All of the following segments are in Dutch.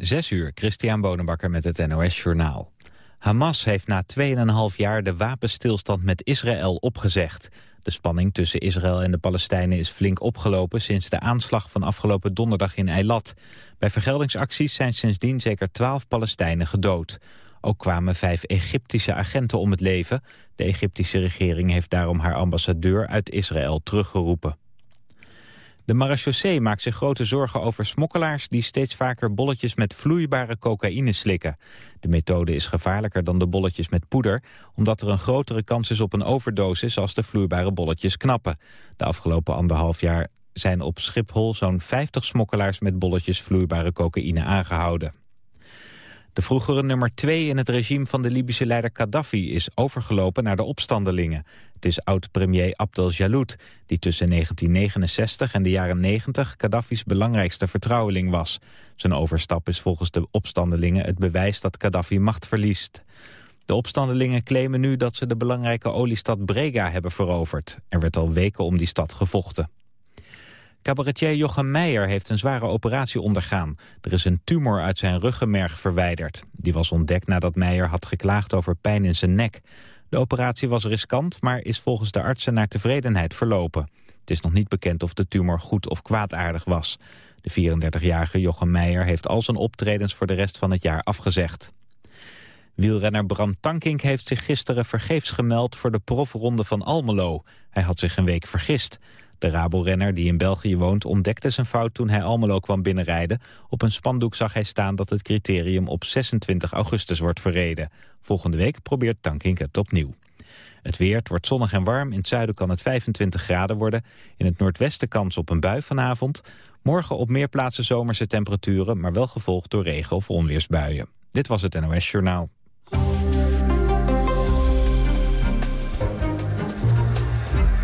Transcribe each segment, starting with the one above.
Zes uur, Christian Bonenbakker met het NOS Journaal. Hamas heeft na 2,5 jaar de wapenstilstand met Israël opgezegd. De spanning tussen Israël en de Palestijnen is flink opgelopen... sinds de aanslag van afgelopen donderdag in Eilat. Bij vergeldingsacties zijn sindsdien zeker 12 Palestijnen gedood. Ook kwamen vijf Egyptische agenten om het leven. De Egyptische regering heeft daarom haar ambassadeur uit Israël teruggeroepen. De marechaussee maakt zich grote zorgen over smokkelaars... die steeds vaker bolletjes met vloeibare cocaïne slikken. De methode is gevaarlijker dan de bolletjes met poeder... omdat er een grotere kans is op een overdosis... als de vloeibare bolletjes knappen. De afgelopen anderhalf jaar zijn op Schiphol zo'n 50 smokkelaars... met bolletjes vloeibare cocaïne aangehouden. De vroegere nummer 2 in het regime van de Libische leider Gaddafi is overgelopen naar de opstandelingen. Het is oud-premier Abdel Jaloud, die tussen 1969 en de jaren 90 Gaddafi's belangrijkste vertrouweling was. Zijn overstap is volgens de opstandelingen het bewijs dat Gaddafi macht verliest. De opstandelingen claimen nu dat ze de belangrijke oliestad Brega hebben veroverd. Er werd al weken om die stad gevochten. Cabaretier Jochem Meijer heeft een zware operatie ondergaan. Er is een tumor uit zijn ruggenmerg verwijderd. Die was ontdekt nadat Meijer had geklaagd over pijn in zijn nek. De operatie was riskant, maar is volgens de artsen naar tevredenheid verlopen. Het is nog niet bekend of de tumor goed of kwaadaardig was. De 34-jarige Jochem Meijer heeft al zijn optredens voor de rest van het jaar afgezegd. Wielrenner Bram Tankink heeft zich gisteren vergeefs gemeld voor de profronde van Almelo. Hij had zich een week vergist. De Rabo-renner die in België woont ontdekte zijn fout toen hij Almelo kwam binnenrijden. Op een spandoek zag hij staan dat het criterium op 26 augustus wordt verreden. Volgende week probeert Tankink het opnieuw. Het weer, wordt zonnig en warm. In het zuiden kan het 25 graden worden. In het noordwesten kans op een bui vanavond. Morgen op meer plaatsen zomerse temperaturen... maar wel gevolgd door regen- of onweersbuien. Dit was het NOS Journaal.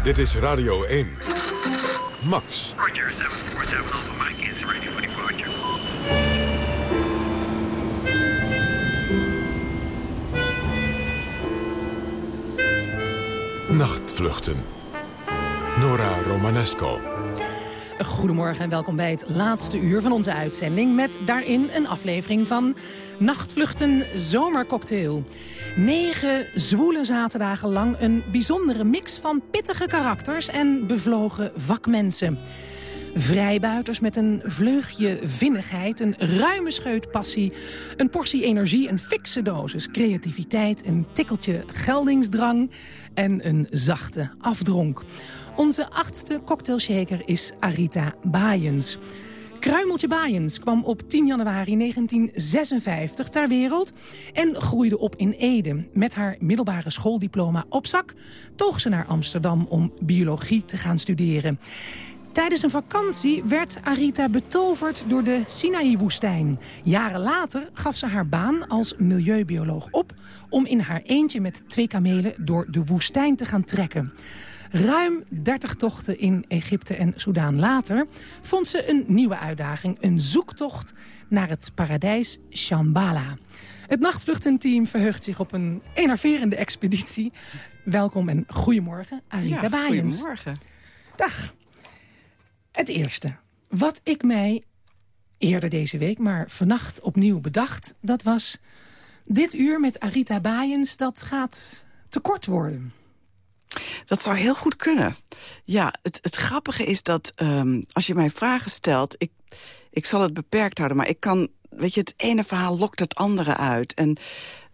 Dit is Radio 1. Max. Roger, 747 Alpha Mike is ready for departure. Nachtvluchten. Nora Romanesco. Goedemorgen en welkom bij het laatste uur van onze uitzending... met daarin een aflevering van Nachtvluchten Zomercocktail. Negen zwoele zaterdagen lang een bijzondere mix van pittige karakters... en bevlogen vakmensen. Vrijbuiters met een vleugje vinnigheid, een ruime scheut passie... een portie energie, een fikse dosis creativiteit... een tikkeltje geldingsdrang en een zachte afdronk. Onze achtste cocktailshaker is Arita Baaiens. Kruimeltje Baaiens kwam op 10 januari 1956 ter wereld en groeide op in Ede. Met haar middelbare schooldiploma op zak toog ze naar Amsterdam om biologie te gaan studeren. Tijdens een vakantie werd Arita betoverd door de Sinaï-woestijn. Jaren later gaf ze haar baan als milieubioloog op... om in haar eentje met twee kamelen door de woestijn te gaan trekken. Ruim 30 tochten in Egypte en Soudaan later vond ze een nieuwe uitdaging. Een zoektocht naar het paradijs Shambhala. Het nachtvluchtenteam verheugt zich op een enerverende expeditie. Welkom en goedemorgen, Arita ja, Baaiens. Goedemorgen. Dag. Het eerste. Wat ik mij eerder deze week, maar vannacht opnieuw bedacht... dat was dit uur met Arita Baaiens, dat gaat tekort worden. Dat zou heel goed kunnen. Ja, het, het grappige is dat um, als je mij vragen stelt... Ik, ik zal het beperkt houden, maar ik kan... Weet je, het ene verhaal lokt het andere uit. En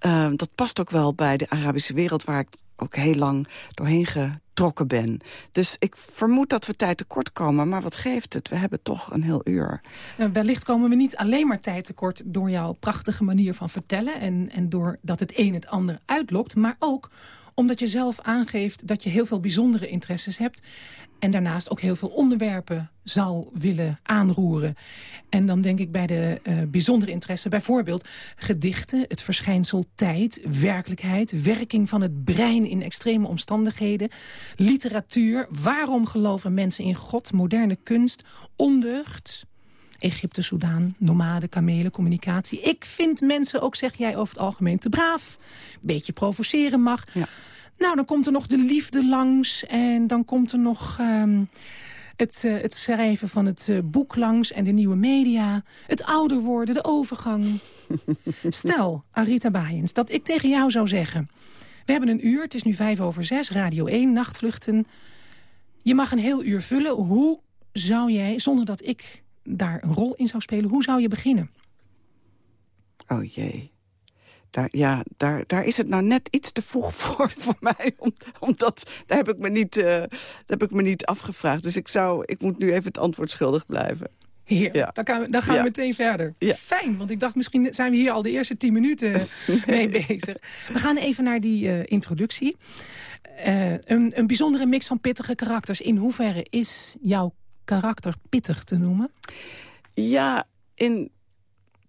uh, dat past ook wel bij de Arabische wereld... waar ik ook heel lang doorheen getrokken ben. Dus ik vermoed dat we tijd tekort komen. Maar wat geeft het? We hebben toch een heel uur. Uh, wellicht komen we niet alleen maar tijd tekort... door jouw prachtige manier van vertellen... en, en doordat het een het ander uitlokt... maar ook omdat je zelf aangeeft dat je heel veel bijzondere interesses hebt. En daarnaast ook heel veel onderwerpen zou willen aanroeren. En dan denk ik bij de uh, bijzondere interesse bijvoorbeeld gedichten, het verschijnsel tijd, werkelijkheid, werking van het brein in extreme omstandigheden, literatuur, waarom geloven mensen in God, moderne kunst, ondeugd, Egypte, Soudaan, nomaden, kamelen, communicatie. Ik vind mensen ook, zeg jij, over het algemeen te braaf. Beetje provoceren mag. Ja. Nou, dan komt er nog de liefde langs. En dan komt er nog... Um, Het, uh, het schrijven van het uh, boek langs en de nieuwe media. Het ouder worden, de overgang. Stel, Arita Baaiens, dat ik tegen jou zou zeggen... We hebben een uur, het is nu vijf over zes, Radio 1, nachtvluchten. Je mag een heel uur vullen. Hoe zou jij, zonder dat ik daar een rol in zou spelen... hoe zou je beginnen? Oh jee. Daar, ja, daar, daar is het nou net iets te vroeg voor, voor mij. Om, omdat daar heb, ik me niet, uh, daar heb ik me niet afgevraagd. Dus ik, zou, ik moet nu even het antwoord schuldig blijven. Heer, ja. dan, gaan we, dan gaan we meteen verder. Ja. Fijn, want ik dacht misschien zijn we hier al de eerste tien minuten mee bezig. We gaan even naar die uh, introductie. Uh, een, een bijzondere mix van pittige karakters. In hoeverre is jouw karakter pittig te noemen? Ja, in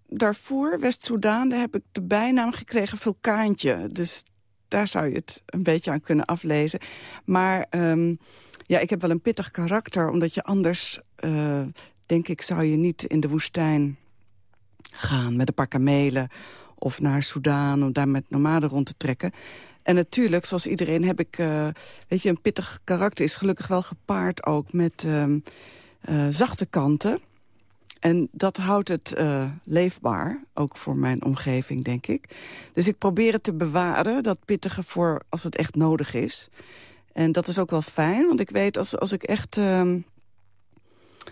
Darfur, West-Soedan, daar heb ik de bijnaam gekregen vulkaantje. Dus daar zou je het een beetje aan kunnen aflezen. Maar um, ja, ik heb wel een pittig karakter, omdat je anders... Uh, denk ik, zou je niet in de woestijn gaan met een paar kamelen... of naar Soedan om daar met nomaden rond te trekken. En natuurlijk, zoals iedereen, heb ik... Uh, weet je, een pittig karakter is gelukkig wel gepaard ook met uh, uh, zachte kanten. En dat houdt het uh, leefbaar, ook voor mijn omgeving, denk ik. Dus ik probeer het te bewaren, dat pittige, voor als het echt nodig is. En dat is ook wel fijn, want ik weet als, als ik echt... Uh,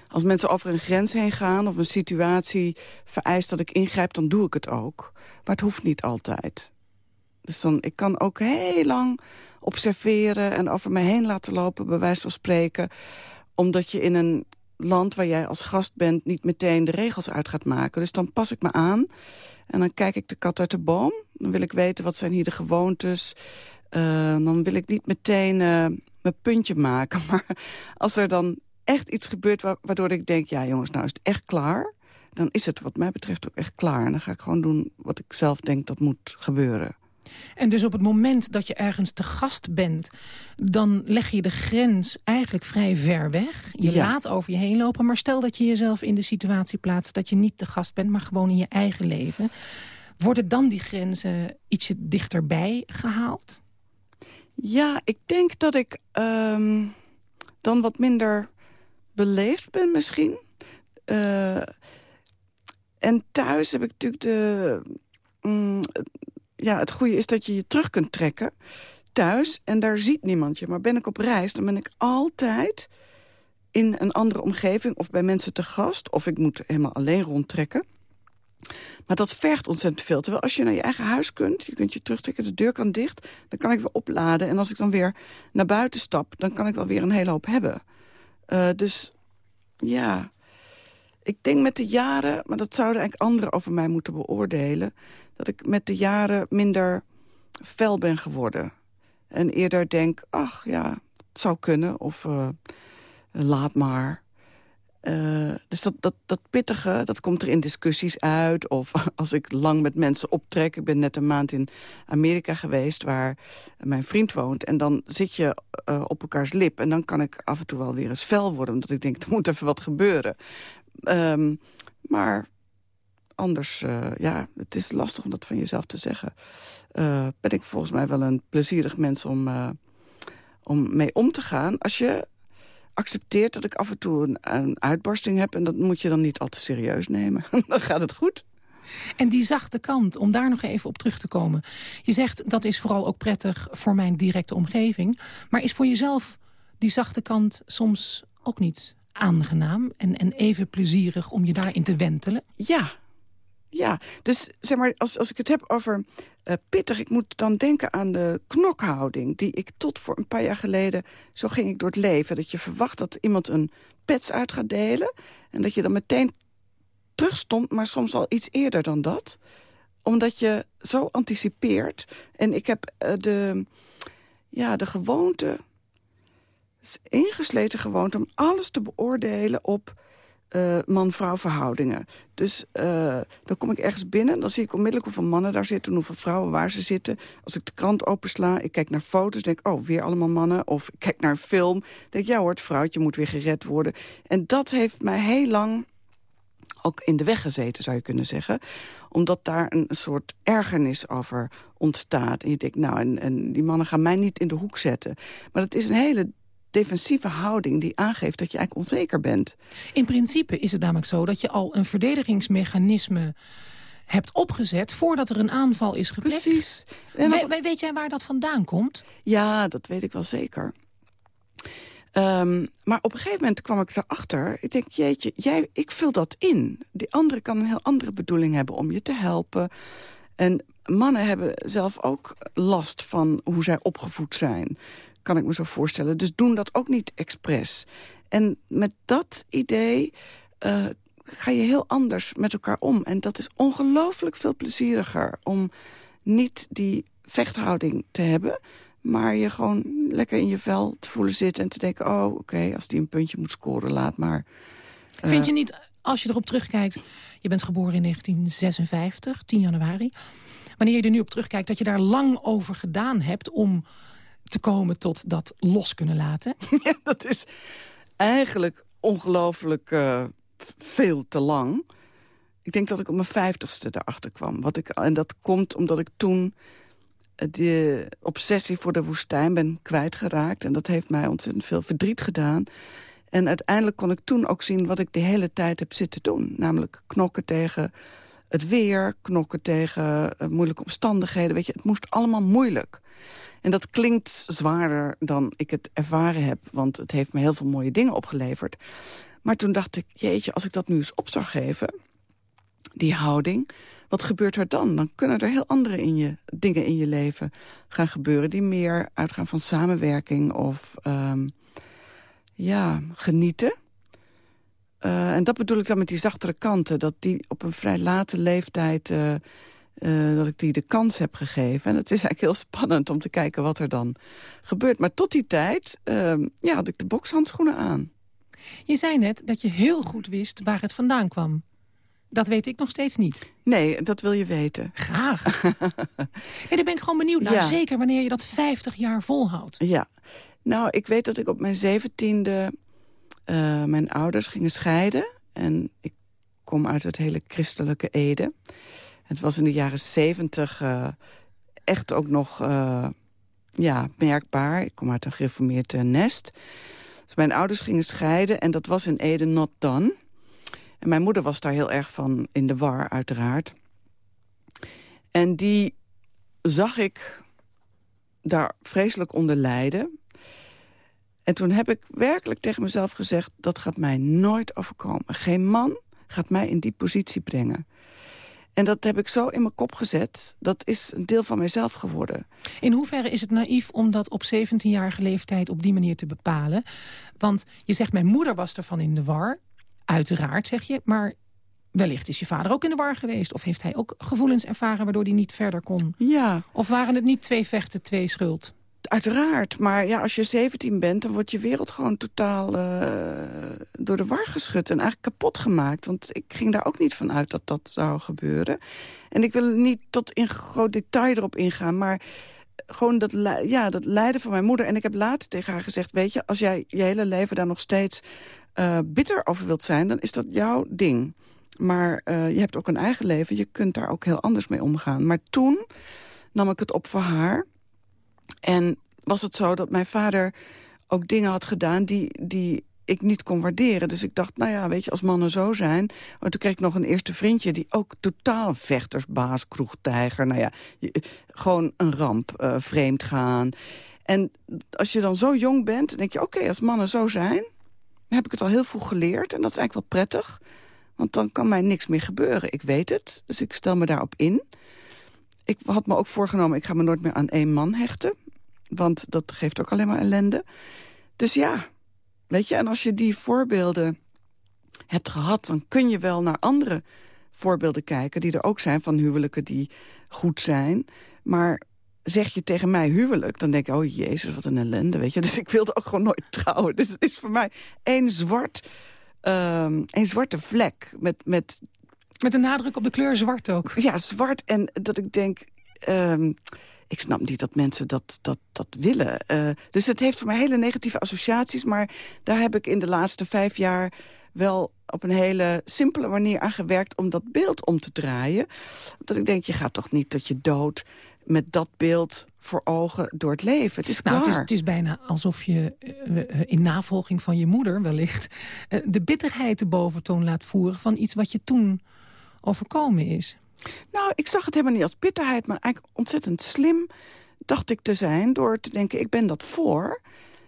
als mensen over een grens heen gaan of een situatie vereist dat ik ingrijp, dan doe ik het ook. Maar het hoeft niet altijd. Dus dan, ik kan ook heel lang observeren en over me heen laten lopen, bij wijze van spreken. Omdat je in een land waar jij als gast bent niet meteen de regels uit gaat maken. Dus dan pas ik me aan en dan kijk ik de kat uit de boom. Dan wil ik weten wat zijn hier de gewoontes. Uh, dan wil ik niet meteen uh, mijn puntje maken. Maar als er dan echt iets gebeurt waardoor ik denk... ja jongens, nou is het echt klaar... dan is het wat mij betreft ook echt klaar. En dan ga ik gewoon doen wat ik zelf denk dat moet gebeuren. En dus op het moment dat je ergens te gast bent... dan leg je de grens eigenlijk vrij ver weg. Je laat over je heen lopen. Maar stel dat je jezelf in de situatie plaatst... dat je niet te gast bent, maar gewoon in je eigen leven. Worden dan die grenzen ietsje dichterbij gehaald? Ja, ik denk dat ik um, dan wat minder beleefd ben misschien. Uh, en thuis heb ik natuurlijk de... Um, ja, het goede is dat je je terug kunt trekken thuis en daar ziet niemand je. Maar ben ik op reis, dan ben ik altijd in een andere omgeving... of bij mensen te gast, of ik moet helemaal alleen rondtrekken. Maar dat vergt ontzettend veel. Terwijl als je naar je eigen huis kunt, je kunt je terugtrekken, de deur kan dicht... dan kan ik weer opladen. En als ik dan weer naar buiten stap, dan kan ik wel weer een hele hoop hebben. Uh, dus ja, ik denk met de jaren, maar dat zouden eigenlijk anderen over mij moeten beoordelen... dat ik met de jaren minder fel ben geworden. En eerder denk, ach ja, het zou kunnen, of uh, laat maar. Uh, dus dat, dat, dat pittige, dat komt er in discussies uit. Of als ik lang met mensen optrek. Ik ben net een maand in Amerika geweest waar mijn vriend woont. En dan zit je uh, op elkaars lip. En dan kan ik af en toe wel weer eens fel worden. Omdat ik denk, er moet even wat gebeuren. Um, maar anders, uh, ja, het is lastig om dat van jezelf te zeggen. Uh, ben ik volgens mij wel een plezierig mens om, uh, om mee om te gaan. Als je accepteert dat ik af en toe een, een uitbarsting heb... en dat moet je dan niet al te serieus nemen. dan gaat het goed. En die zachte kant, om daar nog even op terug te komen. Je zegt, dat is vooral ook prettig voor mijn directe omgeving. Maar is voor jezelf die zachte kant soms ook niet aangenaam en, en even plezierig om je daarin te wentelen? Ja, ja. Dus zeg maar, als, als ik het heb over uh, pittig... ik moet dan denken aan de knokhouding... die ik tot voor een paar jaar geleden... zo ging ik door het leven. Dat je verwacht dat iemand een pets uit gaat delen... en dat je dan meteen terugstond, maar soms al iets eerder dan dat. Omdat je zo anticipeert. En ik heb uh, de, ja, de gewoonte ingesleten gewoonte om alles te beoordelen op uh, man-vrouw verhoudingen. Dus uh, dan kom ik ergens binnen, dan zie ik onmiddellijk hoeveel mannen daar zitten... hoeveel vrouwen waar ze zitten. Als ik de krant opensla, ik kijk naar foto's, denk oh, weer allemaal mannen. Of ik kijk naar een film, denk ja hoor, het vrouwtje moet weer gered worden. En dat heeft mij heel lang ook in de weg gezeten, zou je kunnen zeggen. Omdat daar een, een soort ergernis over ontstaat. En je denkt, nou, en, en die mannen gaan mij niet in de hoek zetten. Maar dat is een hele defensieve houding die aangeeft dat je eigenlijk onzeker bent. In principe is het namelijk zo dat je al een verdedigingsmechanisme hebt opgezet... voordat er een aanval is gepleegd. Precies. En we, weet jij waar dat vandaan komt? Ja, dat weet ik wel zeker. Um, maar op een gegeven moment kwam ik erachter. Ik denk, jeetje, jij, ik vul dat in. Die andere kan een heel andere bedoeling hebben om je te helpen. En mannen hebben zelf ook last van hoe zij opgevoed zijn. Kan ik me zo voorstellen. Dus doen dat ook niet expres. En met dat idee uh, ga je heel anders met elkaar om. En dat is ongelooflijk veel plezieriger om niet die vechthouding te hebben... maar je gewoon lekker in je vel te voelen zitten en te denken... oh, oké, als die een puntje moet scoren, laat maar. Vind je niet, als je erop terugkijkt... je bent geboren in 1956, 10 januari... wanneer je er nu op terugkijkt dat je daar lang over gedaan hebt... om te komen tot dat los kunnen laten? Dat is eigenlijk ongelooflijk uh, veel te lang. Ik denk dat ik op mijn vijftigste erachter kwam. Wat ik, en dat komt omdat ik toen de obsessie voor de woestijn ben kwijtgeraakt. En dat heeft mij ontzettend veel verdriet gedaan. En uiteindelijk kon ik toen ook zien wat ik de hele tijd heb zitten doen. Namelijk knokken tegen het weer, knokken tegen uh, moeilijke omstandigheden. Weet je, het moest allemaal moeilijk. En dat klinkt zwaarder dan ik het ervaren heb. Want het heeft me heel veel mooie dingen opgeleverd. Maar toen dacht ik, jeetje, als ik dat nu eens op zou geven... die houding, wat gebeurt er dan? Dan kunnen er heel andere in je, dingen in je leven gaan gebeuren... die meer uitgaan van samenwerking of um, ja, genieten. Uh, en dat bedoel ik dan met die zachtere kanten. Dat die op een vrij late leeftijd... Uh, uh, dat ik die de kans heb gegeven. En het is eigenlijk heel spannend om te kijken wat er dan gebeurt. Maar tot die tijd uh, ja, had ik de bokshandschoenen aan. Je zei net dat je heel goed wist waar het vandaan kwam. Dat weet ik nog steeds niet. Nee, dat wil je weten. Graag. ja, daar ben ik gewoon benieuwd naar. Zeker wanneer je dat 50 jaar volhoudt. Ja. Nou, ik weet dat ik op mijn zeventiende... Uh, mijn ouders gingen scheiden. En ik kom uit het hele christelijke Ede. Het was in de jaren zeventig uh, echt ook nog uh, ja, merkbaar. Ik kom uit een gereformeerd nest. Dus mijn ouders gingen scheiden en dat was in Ede not done. En mijn moeder was daar heel erg van in de war, uiteraard. En die zag ik daar vreselijk onder lijden. En toen heb ik werkelijk tegen mezelf gezegd... dat gaat mij nooit overkomen. Geen man gaat mij in die positie brengen. En dat heb ik zo in mijn kop gezet. Dat is een deel van mijzelf geworden. In hoeverre is het naïef om dat op 17-jarige leeftijd op die manier te bepalen? Want je zegt, mijn moeder was ervan in de war. Uiteraard, zeg je. Maar wellicht is je vader ook in de war geweest. Of heeft hij ook gevoelens ervaren waardoor hij niet verder kon? Ja. Of waren het niet twee vechten, twee schuld? Uiteraard, maar ja, als je 17 bent... dan wordt je wereld gewoon totaal uh, door de war geschud en eigenlijk kapot gemaakt. Want ik ging daar ook niet van uit dat dat zou gebeuren. En ik wil niet tot in groot detail erop ingaan, maar gewoon dat, ja, dat lijden van mijn moeder. En ik heb later tegen haar gezegd, weet je, als jij je hele leven daar nog steeds uh, bitter over wilt zijn... dan is dat jouw ding. Maar uh, je hebt ook een eigen leven, je kunt daar ook heel anders mee omgaan. Maar toen nam ik het op voor haar... En was het zo dat mijn vader ook dingen had gedaan die, die ik niet kon waarderen. Dus ik dacht, nou ja, weet je, als mannen zo zijn... Maar toen kreeg ik nog een eerste vriendje die ook totaal vechtersbaas, kroegtijger... nou ja, gewoon een ramp, uh, vreemd gaan. En als je dan zo jong bent, dan denk je... oké, als mannen zo zijn, dan heb ik het al heel vroeg geleerd. En dat is eigenlijk wel prettig, want dan kan mij niks meer gebeuren. Ik weet het, dus ik stel me daarop in. Ik had me ook voorgenomen, ik ga me nooit meer aan één man hechten. Want dat geeft ook alleen maar ellende. Dus ja, weet je, en als je die voorbeelden hebt gehad... dan kun je wel naar andere voorbeelden kijken... die er ook zijn van huwelijken die goed zijn. Maar zeg je tegen mij huwelijk, dan denk ik... oh jezus, wat een ellende, weet je. Dus ik wilde ook gewoon nooit trouwen. Dus het is voor mij één zwart... Um, een zwarte vlek met, met... Met een nadruk op de kleur zwart ook. Ja, zwart. En dat ik denk... Um, ik snap niet dat mensen dat, dat, dat willen. Uh, dus het heeft voor mij hele negatieve associaties. Maar daar heb ik in de laatste vijf jaar wel op een hele simpele manier aan gewerkt... om dat beeld om te draaien. Dat ik denk, je gaat toch niet tot je dood met dat beeld voor ogen door het leven. Het is Nou, klaar. het, is, het is bijna alsof je eh, eh, in navolging van je moeder wellicht... eh, de bitterheid de boventoon laat voeren van iets wat je toen overkomen is. Nou, ik zag het helemaal niet als bitterheid, maar eigenlijk ontzettend slim dacht ik te zijn... door te denken, ik ben dat voor.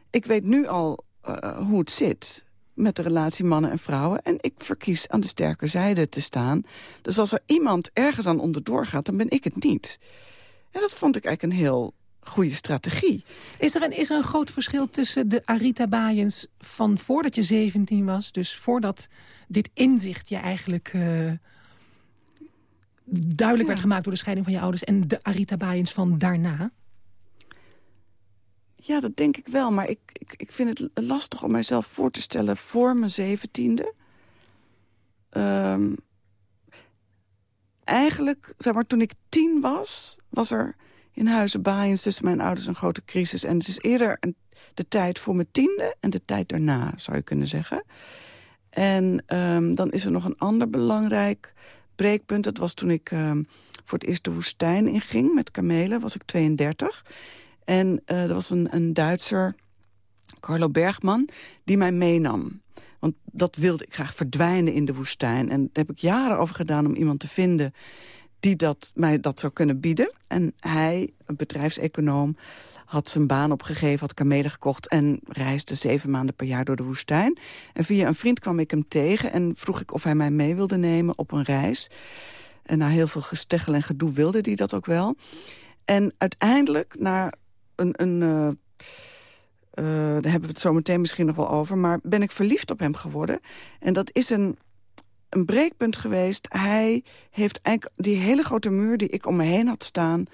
Ik weet nu al eh, hoe het zit met de relatie mannen en vrouwen... en ik verkies aan de sterke zijde te staan. Dus als er iemand ergens aan onderdoor gaat, dan ben ik het niet. En dat vond ik eigenlijk een heel goede strategie. Is er, een, is er een groot verschil tussen de Arita Baaiens van voordat je 17 was... dus voordat dit inzicht je eigenlijk eh, duidelijk werd gemaakt... door de scheiding van je ouders... en de Arita Baaiens van daarna? Ja, dat denk ik wel. Maar ik, ik, ik vind het lastig om mijzelf voor te stellen voor mijn zeventiende. Ehm eigenlijk, zeg maar, toen ik tien was... was er in Huizen Baaiens tussen mijn ouders een grote crisis. En het is eerder een, de tijd voor mijn tiende en de tijd daarna, zou je kunnen zeggen. En ehm, dan is er nog een ander belangrijk breekpunt. Dat was toen ik ehm, voor het eerst de woestijn inging met kamelen. was ik 32. En eh, er was een, een Duitser, Carlo Bergman, die mij meenam. Want dat wilde ik graag verdwijnen in de woestijn. En daar heb ik jaren over gedaan om iemand te vinden die dat, mij dat zou kunnen bieden. En hij, een bedrijfseconoom, had zijn baan opgegeven, had kamelen gekocht... en reisde zeven maanden per jaar door de woestijn. En via een vriend kwam ik hem tegen en vroeg ik of hij mij mee wilde nemen op een reis. En na heel veel gesteggel en gedoe wilde hij dat ook wel. En uiteindelijk, na een... een uh, uh, daar hebben we het zo meteen misschien nog wel over... maar ben ik verliefd op hem geworden. En dat is een, een breekpunt geweest. Hij heeft eigenlijk die hele grote muur die ik om me heen had staan...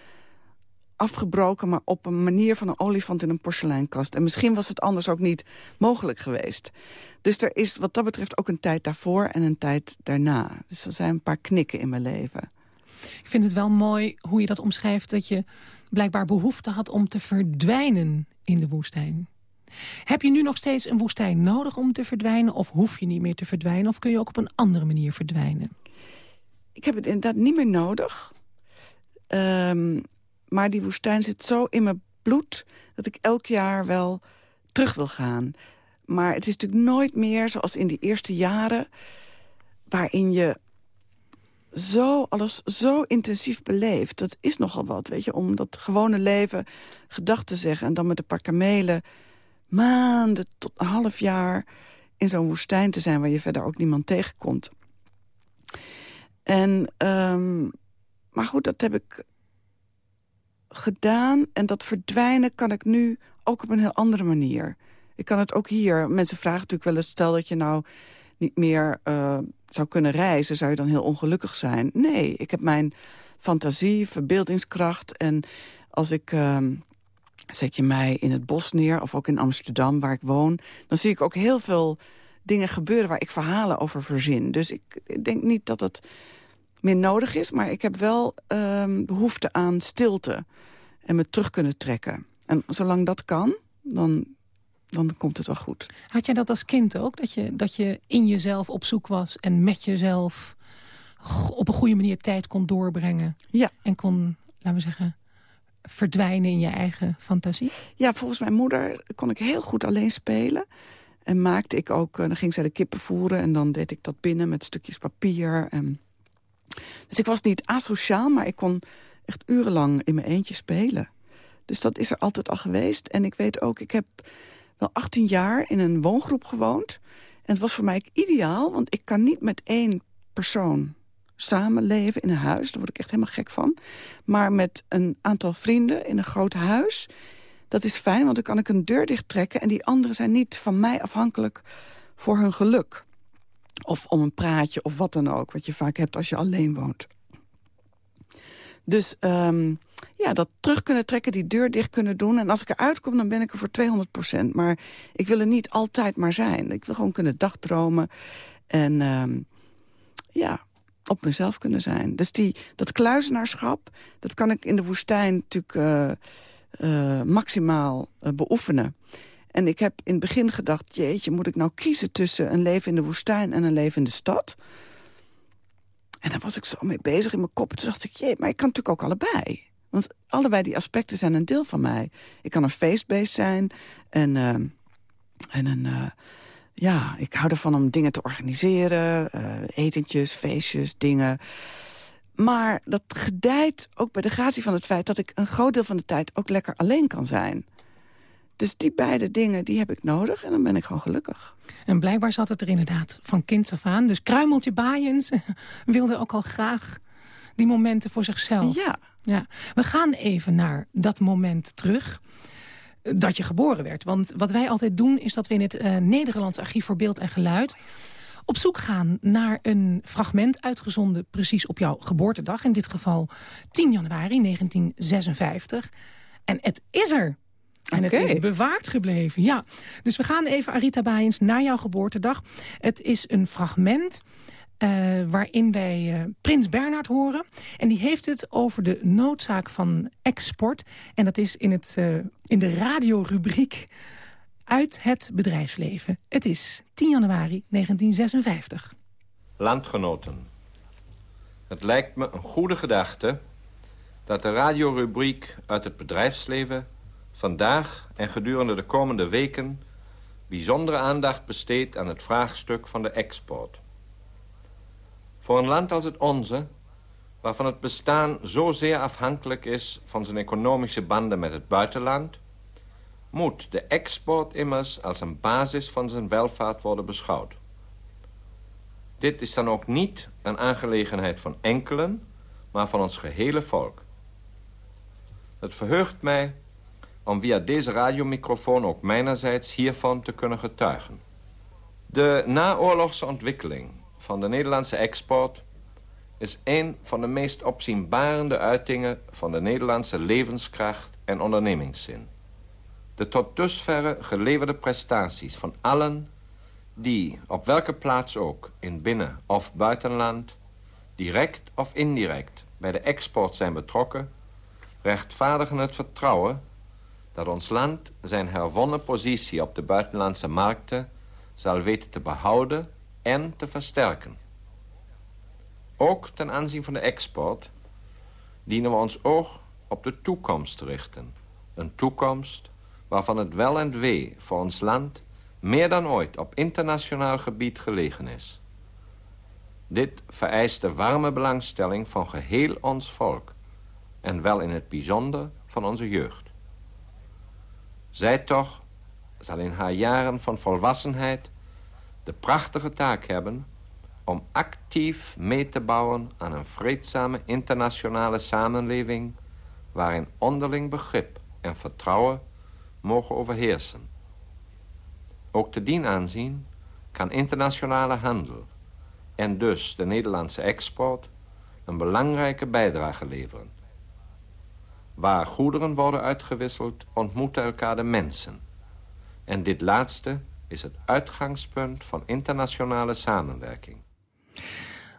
afgebroken, maar op een manier van een olifant in een porseleinkast. En misschien was het anders ook niet mogelijk geweest. Dus er is wat dat betreft ook een tijd daarvoor en een tijd daarna. Dus er zijn een paar knikken in mijn leven. Ik vind het wel mooi hoe je dat omschrijft... dat je blijkbaar behoefte had om te verdwijnen in de woestijn. Heb je nu nog steeds een woestijn nodig om te verdwijnen... of hoef je niet meer te verdwijnen... of kun je ook op een andere manier verdwijnen? Ik heb het inderdaad niet meer nodig. Um, maar die woestijn zit zo in mijn bloed... dat ik elk jaar wel terug wil gaan. Maar het is natuurlijk nooit meer zoals in die eerste jaren... waarin je zo alles zo intensief beleeft. Dat is nogal wat, weet je, om dat gewone leven gedag te zeggen... en dan met een paar kamelen maanden tot een half jaar in zo'n woestijn te zijn... waar je verder ook niemand tegenkomt. En, um, maar goed, dat heb ik gedaan. En dat verdwijnen kan ik nu ook op een heel andere manier. Ik kan het ook hier. Mensen vragen natuurlijk wel eens... stel dat je nou niet meer uh, zou kunnen reizen... zou je dan heel ongelukkig zijn? Nee, ik heb mijn fantasie, verbeeldingskracht. En als ik... Uh, zet je mij in het bos neer, of ook in Amsterdam, waar ik woon... dan zie ik ook heel veel dingen gebeuren waar ik verhalen over verzin. Dus ik denk niet dat het meer nodig is... maar ik heb wel um, behoefte aan stilte en me terug kunnen trekken. En zolang dat kan, dan, dan komt het wel goed. Had jij dat als kind ook? Dat je, dat je in jezelf op zoek was en met jezelf op een goede manier tijd kon doorbrengen? Ja. En kon, laten we zeggen, verdwijnen in je eigen fantasie? Ja, volgens mijn moeder kon ik heel goed alleen spelen. En maakte ik ook, dan ging zij de kippen voeren... en dan deed ik dat binnen met stukjes papier. En... Dus ik was niet asociaal, maar ik kon echt urenlang in mijn eentje spelen. Dus dat is er altijd al geweest. En ik weet ook, ik heb wel 18 jaar in een woongroep gewoond. En het was voor mij ideaal, want ik kan niet met één persoon samenleven in een huis. Daar word ik echt helemaal gek van. Maar met een aantal vrienden in een groot huis... dat is fijn, want dan kan ik een deur dicht trekken... en die anderen zijn niet van mij afhankelijk voor hun geluk. Of om een praatje of wat dan ook, wat je vaak hebt als je alleen woont. Dus um, ja, dat terug kunnen trekken, die deur dicht kunnen doen. En als ik eruit kom, dan ben ik er voor 200 procent. Maar ik wil er niet altijd maar zijn. Ik wil gewoon kunnen dagdromen. En um, ja, op mezelf kunnen zijn. Dus die, dat kluizenaarschap, dat kan ik in de woestijn natuurlijk uh, uh, maximaal uh, beoefenen. En ik heb in het begin gedacht, jeetje, moet ik nou kiezen tussen een leven in de woestijn en een leven in de stad? En daar was ik zo mee bezig in mijn kop. Toen dacht ik, jee, maar ik kan natuurlijk ook allebei. Want allebei die aspecten zijn een deel van mij. Ik kan een feestbeest zijn en, uh, en een... Uh, ja, ik hou ervan om dingen te organiseren. Uh, etentjes, feestjes, dingen. Maar dat gedijt ook bij de gratie van het feit... dat ik een groot deel van de tijd ook lekker alleen kan zijn. Dus die beide dingen, die heb ik nodig en dan ben ik gewoon gelukkig. En blijkbaar zat het er inderdaad van kind af aan. Dus Kruimeltje Baaiens wilde ook al graag die momenten voor zichzelf. Ja. ja. We gaan even naar dat moment terug dat je geboren werd. Want wat wij altijd doen is dat we in het uh, Nederlands Archief voor Beeld en Geluid op zoek gaan naar een fragment uitgezonden precies op jouw geboortedag. In dit geval 10 januari 1956. En het is er. En het is bewaard gebleven, ja. Dus we gaan even, Arita Baaiens, naar jouw geboortedag. Het is een fragment uh, waarin wij uh, Prins Bernhard horen. En die heeft het over de noodzaak van export. En dat is in, het, uh, in de radiorubriek uit het bedrijfsleven. Het is 10 januari 1956. Landgenoten, het lijkt me een goede gedachte... dat de radiorubriek uit het bedrijfsleven... vandaag en gedurende de komende weken... bijzondere aandacht besteedt aan het vraagstuk van de export... Voor een land als het onze, waarvan het bestaan zozeer afhankelijk is van zijn economische banden met het buitenland, moet de export immers als een basis van zijn welvaart worden beschouwd. Dit is dan ook niet een aangelegenheid van enkelen, maar van ons gehele volk. Het verheugt mij om via deze radiomicrofoon ook mijnerzijds hiervan te kunnen getuigen. De naoorlogse ontwikkeling van de Nederlandse export is een van de meest opzienbarende uitingen van de Nederlandse levenskracht en ondernemingszin. De tot dusverre geleverde prestaties van allen die, op welke plaats ook, in binnen- of buitenland, direct of indirect bij de export zijn betrokken, rechtvaardigen het vertrouwen dat ons land zijn herwonnen positie op de buitenlandse markten zal weten te behouden en te versterken. Ook ten aanzien van de export dienen we ons oog op de toekomst te richten. Een toekomst waarvan het wel en wee voor ons land meer dan ooit op internationaal gebied gelegen is. Dit vereist de warme belangstelling van geheel ons volk en wel in het bijzonder van onze jeugd. Zij toch zal in haar jaren van volwassenheid de prachtige taak hebben om actief mee te bouwen aan een vreedzame internationale samenleving waarin onderling begrip en vertrouwen mogen overheersen. Ook te dien aanzien kan internationale handel en dus de Nederlandse export een belangrijke bijdrage leveren. Waar goederen worden uitgewisseld ontmoeten elkaar de mensen. En dit laatste is het uitgangspunt van internationale samenwerking.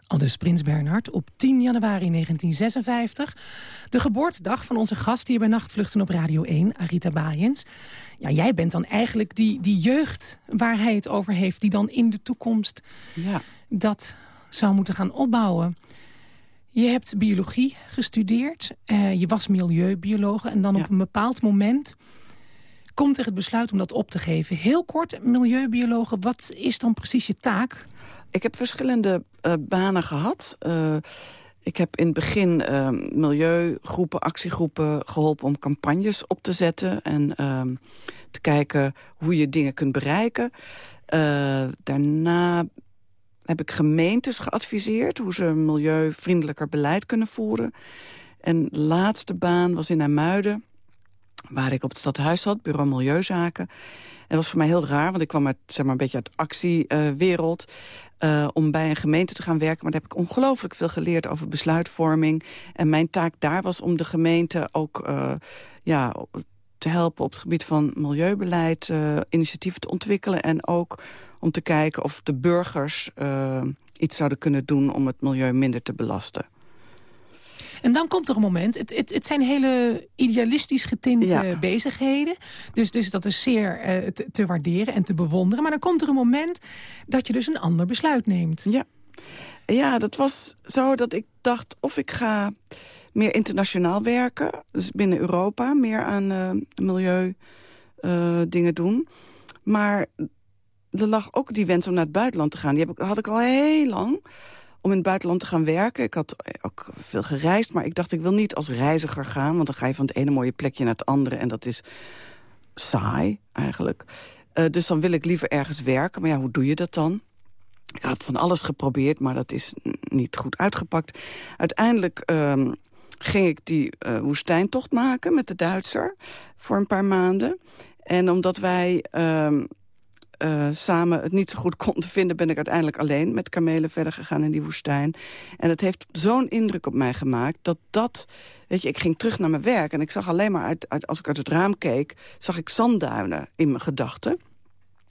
Al dus Prins Bernhard op 10 januari 1956. De geboortedag van onze gast hier bij Nachtvluchten op Radio 1, Arita Baaiens. Ja, jij bent dan eigenlijk die, die jeugd waar hij het over heeft... die dan in de toekomst ja. dat zou moeten gaan opbouwen. Je hebt biologie gestudeerd, uh, je was milieubioloog... en dan op een bepaald moment komt er het besluit om dat op te geven. Heel kort, milieubiologen, wat is dan precies je taak? Ik heb verschillende uh, banen gehad. Uh, ik heb in het begin uh, milieugroepen, actiegroepen geholpen om campagnes op te zetten. En ehm, te kijken hoe je dingen kunt bereiken. daarna heb ik gemeentes geadviseerd hoe ze milieuvriendelijker beleid kunnen voeren. En de laatste baan was in Amuiden waar ik op het stadhuis zat, bureau Milieuzaken. En was voor mij heel raar, want ik kwam uit, zeg maar, een beetje uit de actiewereld... Uh, om bij een gemeente te gaan werken. Maar daar heb ik ongelooflijk veel geleerd over besluitvorming. En mijn taak daar was om de gemeente ook uh, ja, te helpen... op het gebied van milieubeleid, uh, initiatieven te ontwikkelen... en ook om te kijken of de burgers iets zouden kunnen doen... om het milieu minder te belasten. En dan komt er een moment, het, het, het zijn hele idealistisch getinte bezigheden. Dus, dus dat is zeer uh, te, te, waarderen en te bewonderen. Maar dan komt er een moment dat je dus een ander besluit neemt. Ja. Ja, dat was zo dat ik dacht of ik ga meer internationaal werken. Dus binnen Europa meer aan uh, milieu uh, dingen doen. Maar er lag ook die wens om naar het buitenland te gaan. Die heb ik, had ik al heel lang om in het buitenland te gaan werken. Ik had ook veel gereisd, maar ik dacht ik wil niet als reiziger gaan. Want dan ga je van het ene mooie plekje naar het andere. En dat is saai eigenlijk. Uh, dus dan wil ik liever ergens werken. Maar ja, hoe doe je dat dan? Ik had van alles geprobeerd, maar dat is niet goed uitgepakt. Uiteindelijk um, ging ik die uh, woestijntocht maken met de Duitser voor een paar maanden. En omdat wij um, uh, samen het niet zo goed konden vinden... ben ik uiteindelijk alleen met kamelen verder gegaan in die woestijn. En het heeft zo'n indruk op mij gemaakt dat dat... Weet je, ik ging terug naar mijn werk en ik zag alleen maar uit, als ik uit het raam keek... zag ik zandduinen in mijn gedachten.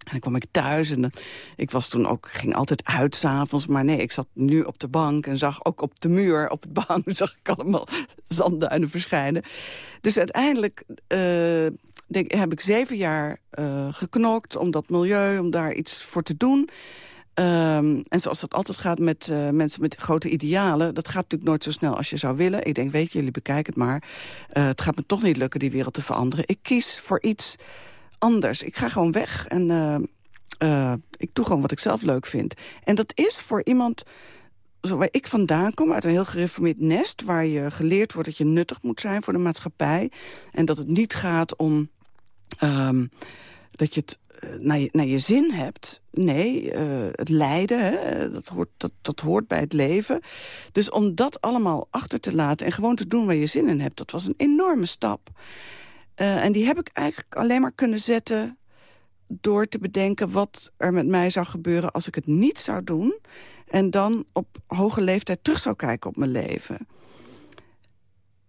En dan kwam ik thuis en ik was toen ook, ging altijd uit s'avonds. Maar nee, ik zat nu op de bank en zag ook op de muur, op het bank... zag ik allemaal zandduinen verschijnen. Dus uiteindelijk uh, heb ik zeven jaar uh, geknokt om dat milieu, om daar iets voor te doen... Um, en zoals dat altijd gaat met uh, mensen met grote idealen... dat gaat natuurlijk nooit zo snel als je zou willen. Ik denk, weet je, jullie bekijken het maar. Uh, het gaat me toch niet lukken die wereld te veranderen. Ik kies voor iets anders. Ik ga gewoon weg en ik doe gewoon wat ik zelf leuk vind. En dat is voor iemand waar ik vandaan kom, uit een heel gereformeerd nest... waar je geleerd wordt dat je nuttig moet zijn voor de maatschappij. En dat het niet gaat om um, dat je het uh, naar, je, naar je zin hebt. Nee, uh, het lijden, hè, dat, hoort, dat, dat hoort bij het leven. Dus om dat allemaal achter te laten en gewoon te doen waar je zin in hebt... dat was een enorme stap. En die heb ik eigenlijk alleen maar kunnen zetten door te bedenken wat er met mij zou gebeuren als ik het niet zou doen. En dan op hoge leeftijd terug zou kijken op mijn leven.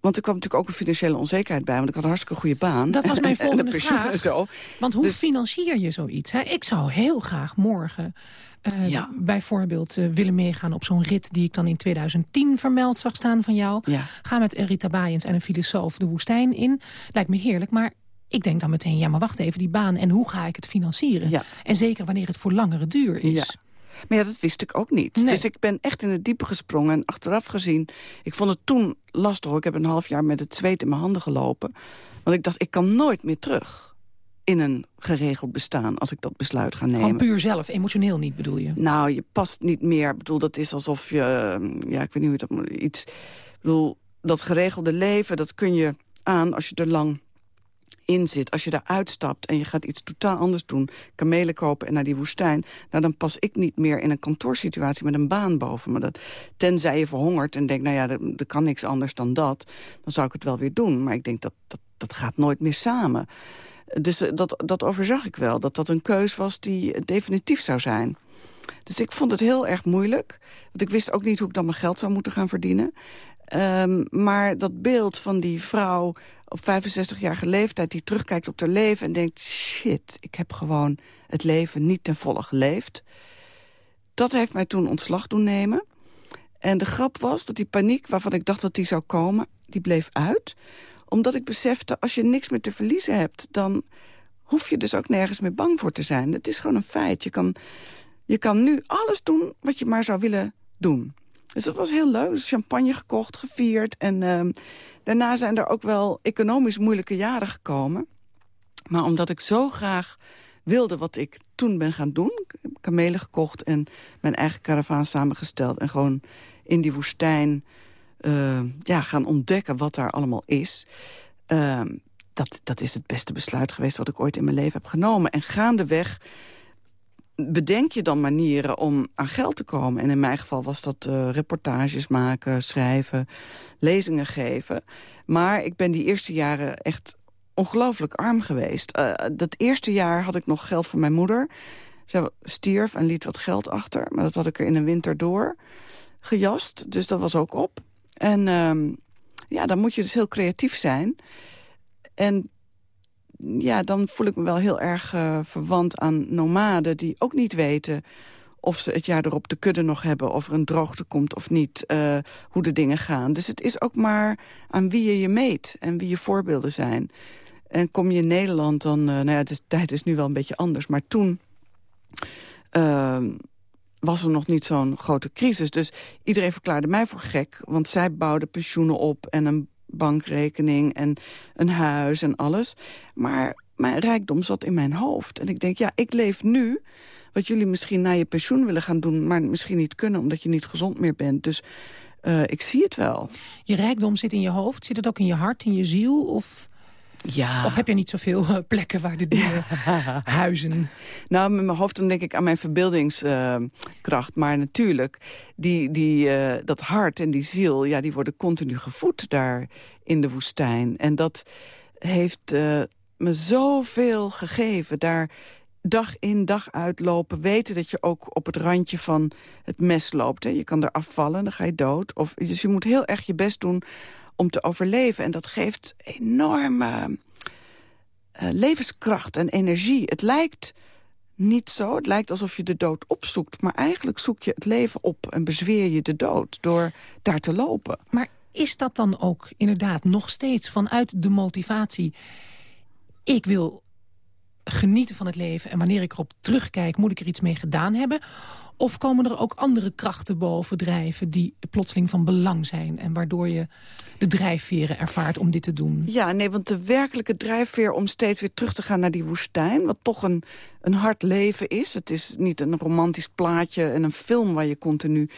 Want er kwam natuurlijk ook een financiële onzekerheid bij. Want ik had een hartstikke goede baan. Dat was mijn volgende vraag. En zo. Want hoe dus, financier je zoiets? Hè? Ik zou heel graag morgen uh, ja. bijvoorbeeld uh, willen meegaan op zo'n rit... die ik dan in 2010 vermeld zag staan van jou. Ja. Ga met Rita Baaiens en een filosoof de woestijn in. Lijkt me heerlijk, maar ik denk dan meteen... ja, maar wacht even, die baan en hoe ga ik het financieren? Ja. En zeker wanneer het voor langere duur is. Maar ja, dat wist ik ook niet. Nee. Dus ik ben echt in het diepe gesprongen. En achteraf gezien, ik vond het toen lastig. Hoor. Ik heb een half jaar met het zweet in mijn handen gelopen. Want ik dacht, ik kan nooit meer terug in een geregeld bestaan... als ik dat besluit ga nemen. Gewoon puur zelf, emotioneel niet bedoel je? Nou, je past niet meer. Ik bedoel, dat is alsof je... Ja, ik weet niet hoe dat moet... Iets, ik bedoel, dat geregelde leven, dat kun je aan als je er lang in zit. Als je daar uitstapt en je gaat iets totaal anders doen... kamelen kopen en naar die woestijn... Nou, dan pas ik niet meer in een kantoorsituatie met een baan boven me. Dat, tenzij je verhongert en denkt, nou ja, er, kan niks anders dan dat... dan zou ik het wel weer doen. Maar ik denk, dat, dat, dat gaat nooit meer samen. Dus dat, dat overzag ik wel, dat dat een keus was die definitief zou zijn. Dus ik vond het heel erg moeilijk. Want ik wist ook niet hoe ik dan mijn geld zou moeten gaan verdienen. Um, maar dat beeld van die vrouw op 65-jarige leeftijd... die terugkijkt op haar leven en denkt... shit, ik heb gewoon het leven niet ten volle geleefd. Dat heeft mij toen ontslag doen nemen. En de grap was dat die paniek waarvan ik dacht dat die zou komen... die bleef uit. Omdat ik besefte, als je niks meer te verliezen hebt... dan hoef je dus ook nergens meer bang voor te zijn. Het is gewoon een feit. Je kan, je kan nu alles doen wat je maar zou willen doen. Dus dat was heel leuk. Dus champagne gekocht, gevierd. En uh, daarna zijn er ook wel economisch moeilijke jaren gekomen. Maar omdat ik zo graag wilde wat ik toen ben gaan doen... Ik kamelen gekocht en mijn eigen karavaan samengesteld... en gewoon in die woestijn uh, ja, gaan ontdekken wat daar allemaal is... Uh, dat, dat is het beste besluit geweest wat ik ooit in mijn leven heb genomen. En gaandeweg bedenk je dan manieren om aan geld te komen. En in mijn geval was dat uh, reportages maken, schrijven, lezingen geven. Maar ik ben die eerste jaren echt ongelooflijk arm geweest. Uh, dat eerste jaar had ik nog geld voor mijn moeder. Ze stierf en liet wat geld achter. Maar dat had ik er in de winter door gejast. Dus dat was ook op. En uh, ja, dan moet je dus heel creatief zijn. En ja, dan voel ik me wel heel erg uh, verwant aan nomaden... die ook niet weten of ze het jaar erop de kudde nog hebben... of er een droogte komt of niet, uh, hoe de dingen gaan. Dus het is ook maar aan wie je je meet en wie je voorbeelden zijn. En kom je in Nederland, dan... Uh, nou ja, is, tijd is nu wel een beetje anders, maar toen... Was er nog niet zo'n grote crisis. Dus iedereen verklaarde mij voor gek. Want zij bouwden pensioenen op en een bankrekening en een huis en alles. Maar mijn rijkdom zat in mijn hoofd. En ik denk, ja, ik leef nu wat jullie misschien na je pensioen willen gaan doen... maar misschien niet kunnen omdat je niet gezond meer bent. Dus uh, ik zie het wel. Je rijkdom zit in je hoofd. Zit het ook in je hart, in je ziel? Of, ja. of heb je niet zoveel uh, plekken waar de dingen huizen? Nou, met mijn hoofd dan denk ik aan mijn verbeeldingskracht. Uh, maar natuurlijk, die, die, uh, dat hart en die ziel... Ja, die worden continu gevoed daar in de woestijn. En dat heeft uh, me zoveel gegeven. Daar dag in, dag uit lopen. Weten dat je ook op het randje van het mes loopt. Hè. Je kan er afvallen, dan ga je dood. Of, dus je moet heel erg je best doen om te overleven. En dat geeft enorme uh, levenskracht en energie. Het lijkt niet zo. Het lijkt alsof je de dood opzoekt. Maar eigenlijk zoek je het leven op en bezweer je de dood door daar te lopen. Maar is dat dan ook inderdaad nog steeds vanuit de motivatie... ik wil genieten van het leven... en wanneer ik erop terugkijk, moet ik er iets mee gedaan hebben? Of komen er ook andere krachten bovendrijven... die plotseling van belang zijn... en waardoor je de drijfveren ervaart om dit te doen? Ja, nee, want de werkelijke drijfveer om steeds weer terug te gaan naar die woestijn... wat toch een, een hard leven is. Het is niet een romantisch plaatje en een film waar je continu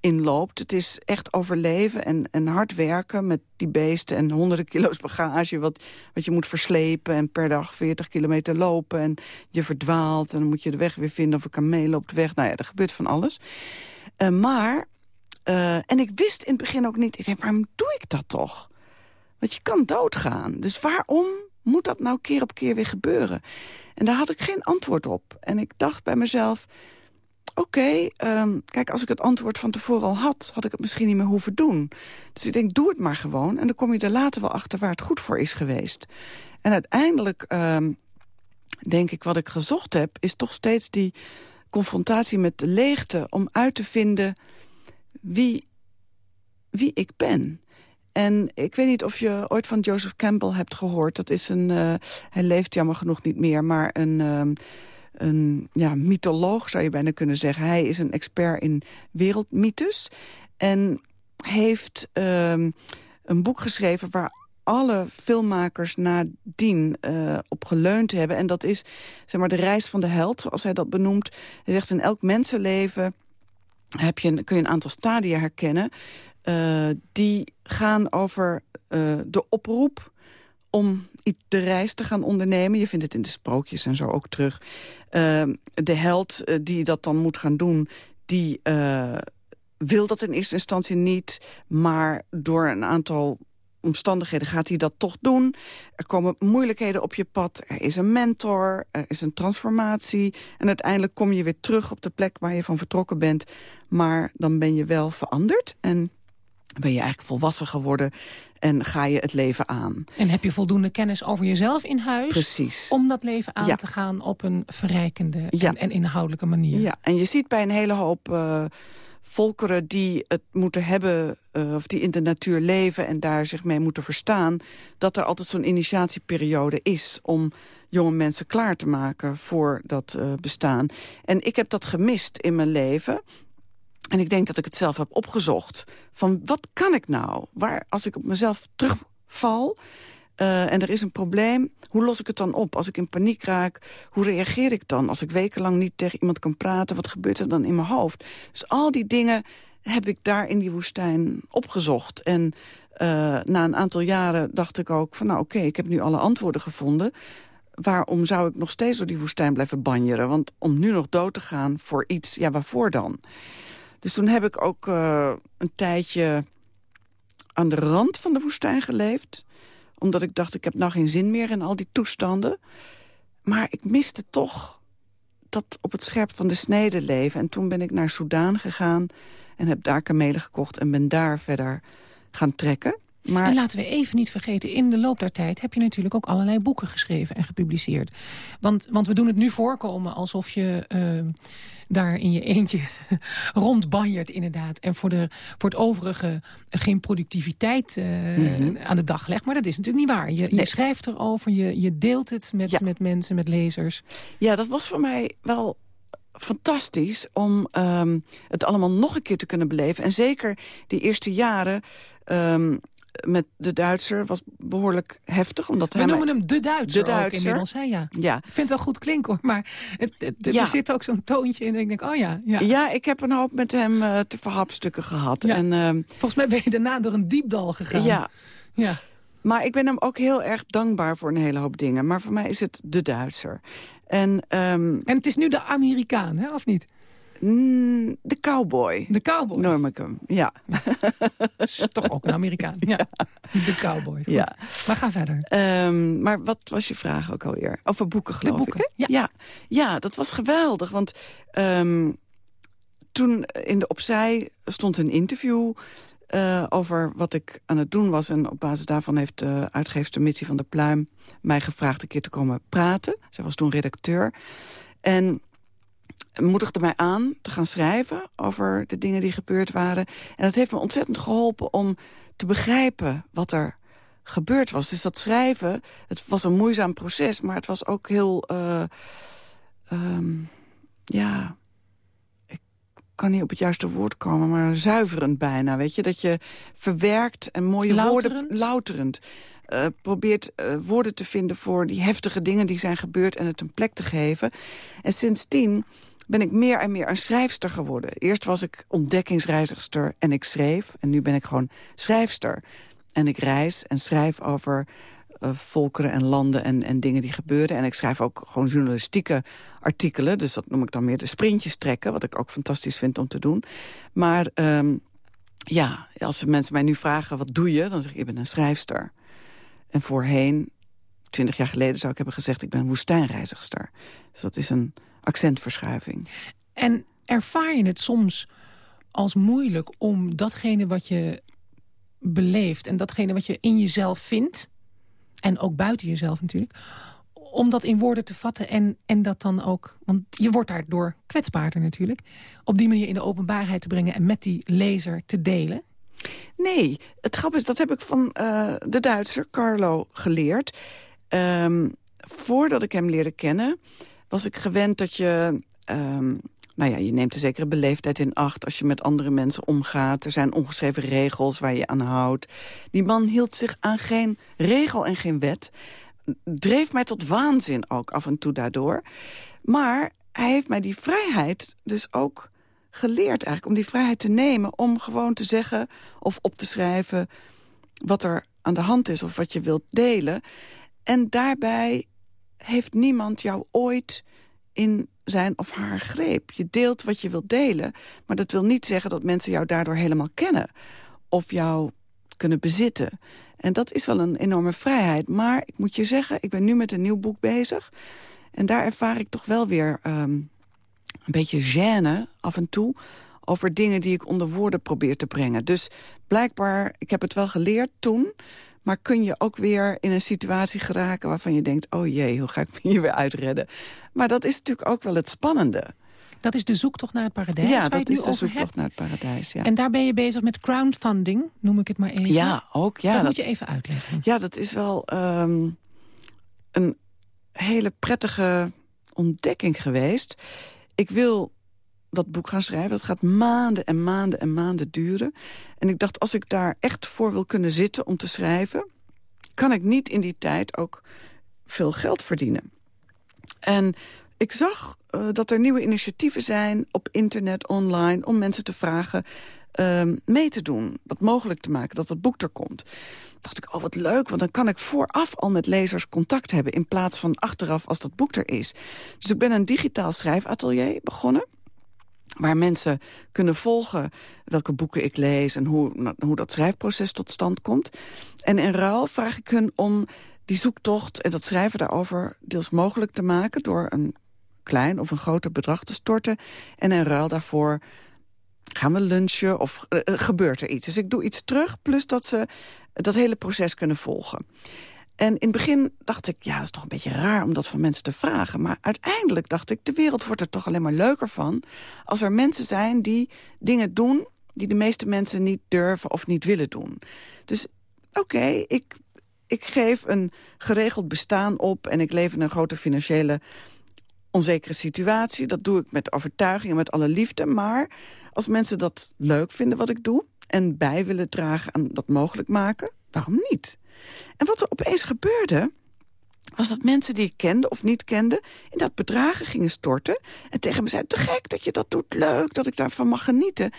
inloopt. Het is echt overleven en, en hard werken met die beesten... en honderden kilo's bagage wat, wat je moet verslepen... en per dag 40 kilometer lopen en je verdwaalt... en dan moet je de weg weer vinden of een kameel loopt weg. Nou ja, er gebeurt van alles. Uh, maar, uh, en ik wist in het begin ook niet... ik denk, waarom doe ik dat toch? Want je kan doodgaan. Dus waarom moet dat nou keer op keer weer gebeuren? En daar had ik geen antwoord op. En ik dacht bij mezelf oké, um, kijk, als ik het antwoord van tevoren al had... had ik het misschien niet meer hoeven doen. Dus ik denk, doe het maar gewoon. En dan kom je er later wel achter waar het goed voor is geweest. En uiteindelijk um, denk ik, wat ik gezocht heb... is toch steeds die confrontatie met de leegte... om uit te vinden wie, wie ik ben... En ik weet niet of je ooit van Joseph Campbell hebt gehoord. Dat is een, uh, hij leeft jammer genoeg niet meer, maar een... Uh, een ja, mytholoog, zou je bijna kunnen zeggen. Hij is een expert in wereldmythes. En heeft um, een boek geschreven waar alle filmmakers nadien uh, op geleund hebben. En dat is zeg maar, de reis van de held, zoals hij dat benoemt. Hij zegt, in elk mensenleven heb je, kun je een aantal stadia herkennen... Uh, die gaan over uh, de oproep om de reis te gaan ondernemen. Je vindt het in de sprookjes en zo ook terug. Uh, de held uh, die dat dan moet gaan doen, die uh, wil dat in eerste instantie niet. Maar door een aantal omstandigheden gaat hij dat toch doen. Er komen moeilijkheden op je pad. Er is een mentor, er is een transformatie. En uiteindelijk kom je weer terug op de plek waar je van vertrokken bent. Maar dan ben je wel veranderd en ben je eigenlijk volwassen geworden en ga je het leven aan. En heb je voldoende kennis over jezelf in huis... Precies. om dat leven aan ja. te gaan op een verrijkende ja. en, en, inhoudelijke manier. Ja, en je ziet bij een hele hoop uh, volkeren die het moeten hebben... Uh, of die in de natuur leven en daar zich mee moeten verstaan... dat er altijd zo'n initiatieperiode is om jonge mensen klaar te maken voor dat uh, bestaan. En ik heb dat gemist in mijn leven... En ik denk dat ik het zelf heb opgezocht. Van wat kan ik nou? Waar, als ik op mezelf terugval uh, en er is een probleem, hoe los ik het dan op? Als ik in paniek raak, hoe reageer ik dan? Als ik wekenlang niet tegen iemand kan praten, wat gebeurt er dan in mijn hoofd? Dus al die dingen heb ik daar in die woestijn opgezocht. En uh, na een aantal jaren dacht ik ook van... nou oké, ik heb nu alle antwoorden gevonden waarom zou ik nog steeds door die woestijn blijven banjeren? Want om nu nog dood te gaan voor iets, ja, waarvoor dan? Dus toen heb ik ook uh, een tijdje aan de rand van de woestijn geleefd. Omdat ik dacht, ik heb nou geen zin meer in al die toestanden. Maar ik miste toch dat op het scherp van de snede leven. En toen ben ik naar Soudaan gegaan en heb daar kamelen gekocht... en ben daar verder gaan trekken. Maar... En laten we even niet vergeten, in de loop der tijd heb je natuurlijk ook allerlei boeken geschreven en gepubliceerd. Want, want we doen het nu voorkomen alsof je uh, daar in je eentje rondbanjert inderdaad. En voor, de, voor het overige geen productiviteit uh, mm -hmm. aan de dag legt. Maar dat is natuurlijk niet waar. Je, nee. je schrijft erover, je, je deelt het met, ja. met mensen, met lezers. Ja, dat was voor mij wel fantastisch om ehm, het allemaal nog een keer te kunnen beleven. En zeker die eerste jaren ehm, met de Duitser was behoorlijk heftig. Omdat We hij noemen hem de Duitser, De ook Duitser. inmiddels, hè? Ja. Ja, Ik vind het wel goed klinken, hoor. Maar het, het- Ja. er zit ook zo'n toontje in. En ik denk, oh ja, ja. ja, ik heb een hoop met hem eh, te verhapstukken gehad. Ja. En, ehm, Volgens mij ben je daarna door een diepdal gegaan. ja, ja. maar ik ben hem ook heel erg dankbaar voor een hele hoop dingen. Maar voor mij is het de Duitser. En ehm, En het is nu de Amerikaan, hè? of niet? Mm, de cowboy. De cowboy. Noem ik hem, ja. is toch ook een Amerikaan. Ja. De cowboy. Goed. Ja. Maar ga verder. Ehm, maar wat was je vraag ook alweer? Over boeken, geloof boeken, ik. Ja. ja. Ja, dat was geweldig. Want ehm, toen in de Opzij stond een interview... eh, over wat ik aan het doen was. En op basis daarvan heeft de uitgeefster Mitsie van der Pluim... mij gevraagd een keer te komen praten. Zij was toen redacteur. En moedigde mij aan te gaan schrijven over de dingen die gebeurd waren. En dat heeft me ontzettend geholpen om te begrijpen wat er gebeurd was. Dus dat schrijven, het was een moeizaam proces... maar het was ook heel... eh, ehm, ja, ik kan niet op het juiste woord komen... maar zuiverend bijna, weet je? Dat je verwerkt en mooie Louterend? woorden... Louterend. eh, probeert eh, woorden te vinden voor die heftige dingen die zijn gebeurd... en het een plek te geven. En sindsdien ben ik meer en meer een schrijfster geworden. Eerst was ik ontdekkingsreizigster en ik schreef. En nu ben ik gewoon schrijfster. En ik reis en schrijf over eh, volkeren en landen en, en dingen die gebeuren. En ik schrijf ook gewoon journalistieke artikelen. Dus dat noem ik dan meer de sprintjes trekken. Wat ik ook fantastisch vind om te doen. Maar ehm, ja, als mensen mij nu vragen, wat doe je? Dan zeg ik, ik ben een schrijfster. En voorheen, twintig jaar geleden zou ik hebben gezegd... ik ben woestijnreizigster. Dus dat is een accentverschuiving. En ervaar je het soms als moeilijk om datgene wat je beleeft... en datgene wat je in jezelf vindt, en ook buiten jezelf natuurlijk... om dat in woorden te vatten en, en dat dan ook... want je wordt daardoor kwetsbaarder natuurlijk... op die manier in de openbaarheid te brengen... en met die lezer te delen? Nee, het grap is, dat heb ik van eh, de Duitser Carlo geleerd. Ehm, voordat ik hem leerde kennen, was ik gewend dat je... ehm, nou ja, je neemt een zekere beleefdheid in acht als je met andere mensen omgaat. Er zijn ongeschreven regels waar je aan houdt. Die man hield zich aan geen regel en geen wet. Dreef mij tot waanzin ook af en toe daardoor. Maar hij heeft mij die vrijheid dus ook geleerd eigenlijk. Om die vrijheid te nemen om gewoon te zeggen of op te schrijven... wat er aan de hand is of wat je wilt delen. En daarbij heeft niemand jou ooit in zijn of haar greep. Je deelt wat je wilt delen, maar dat wil niet zeggen... dat mensen jou daardoor helemaal kennen of jou kunnen bezitten. En dat is wel een enorme vrijheid. Maar ik moet je zeggen, ik ben nu met een nieuw boek bezig... en daar ervaar ik toch wel weer ehm, een beetje gêne af en toe... over dingen die ik onder woorden probeer te brengen. Dus blijkbaar, ik heb het wel geleerd toen... maar kun je ook weer in een situatie geraken waarvan je denkt... oh jee, hoe ga ik me hier weer uitredden? Maar dat is natuurlijk ook wel het spannende. Dat is de zoektocht naar het paradijs ja, waar je dat het nu is de zoektocht hebt. naar het paradijs. Ja, En daar ben je bezig met crowdfunding, noem ik het maar even. ja ook. Ja, dat, dat, moet je even uitleggen. ja, dat is wel ehm, een hele prettige ontdekking geweest. Ik wil dat boek gaan schrijven. Dat gaat maanden en maanden en maanden duren. En ik dacht, als ik daar echt voor wil kunnen zitten om te schrijven... kan ik niet in die tijd ook veel geld verdienen. En ik zag eh, dat er nieuwe initiatieven zijn op internet, online... om mensen te vragen ehm, mee te doen, wat mogelijk te maken dat het boek er komt. dacht ik, oh wat leuk, want dan kan ik vooraf al met lezers contact hebben... in plaats van achteraf als dat boek er is. Dus ik ben een digitaal schrijfatelier begonnen waar mensen kunnen volgen welke boeken ik lees... en hoe, hoe dat schrijfproces tot stand komt. En in ruil vraag ik hun om die zoektocht en dat schrijven daarover... deels mogelijk te maken door een klein of een groter bedrag te storten. En in ruil daarvoor gaan we lunchen of eh, eh, gebeurt er iets. Dus ik doe iets terug, plus dat ze dat hele proces kunnen volgen. En in het begin dacht ik, ja, dat is toch een beetje raar om dat van mensen te vragen. Maar uiteindelijk dacht ik, de wereld wordt er toch alleen maar leuker van... als er mensen zijn die dingen doen die de meeste mensen niet durven of niet willen doen. Dus oké, ik, ik geef een geregeld bestaan op... en ik leef in een grote financiële onzekere situatie. Dat doe ik met overtuiging en met alle liefde. Maar als mensen dat leuk vinden wat ik doe... en bij willen dragen aan dat mogelijk maken, waarom niet? En wat er opeens gebeurde was dat mensen die ik kende of niet kende... in dat bedragen gingen storten en tegen me zeiden... te gek dat je dat doet, leuk dat ik daarvan mag genieten.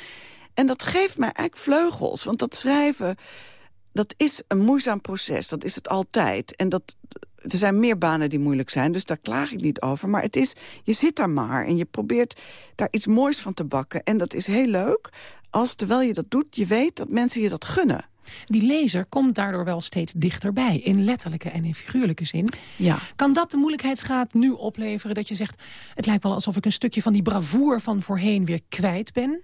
En dat geeft mij eigenlijk vleugels, want dat schrijven... dat is een moeizaam proces, dat is het altijd. En dat, er zijn meer banen die moeilijk zijn, dus daar klaag ik niet over. Maar het is, je zit daar maar en je probeert daar iets moois van te bakken. En dat is heel leuk als, terwijl je dat doet, je weet dat mensen je dat gunnen. Die lezer komt daardoor wel steeds dichterbij, in letterlijke en in figuurlijke zin. Ja. Kan dat de moeilijkheidsgraad nu opleveren dat je zegt... het lijkt wel alsof ik een stukje van die bravoer van voorheen weer kwijt ben?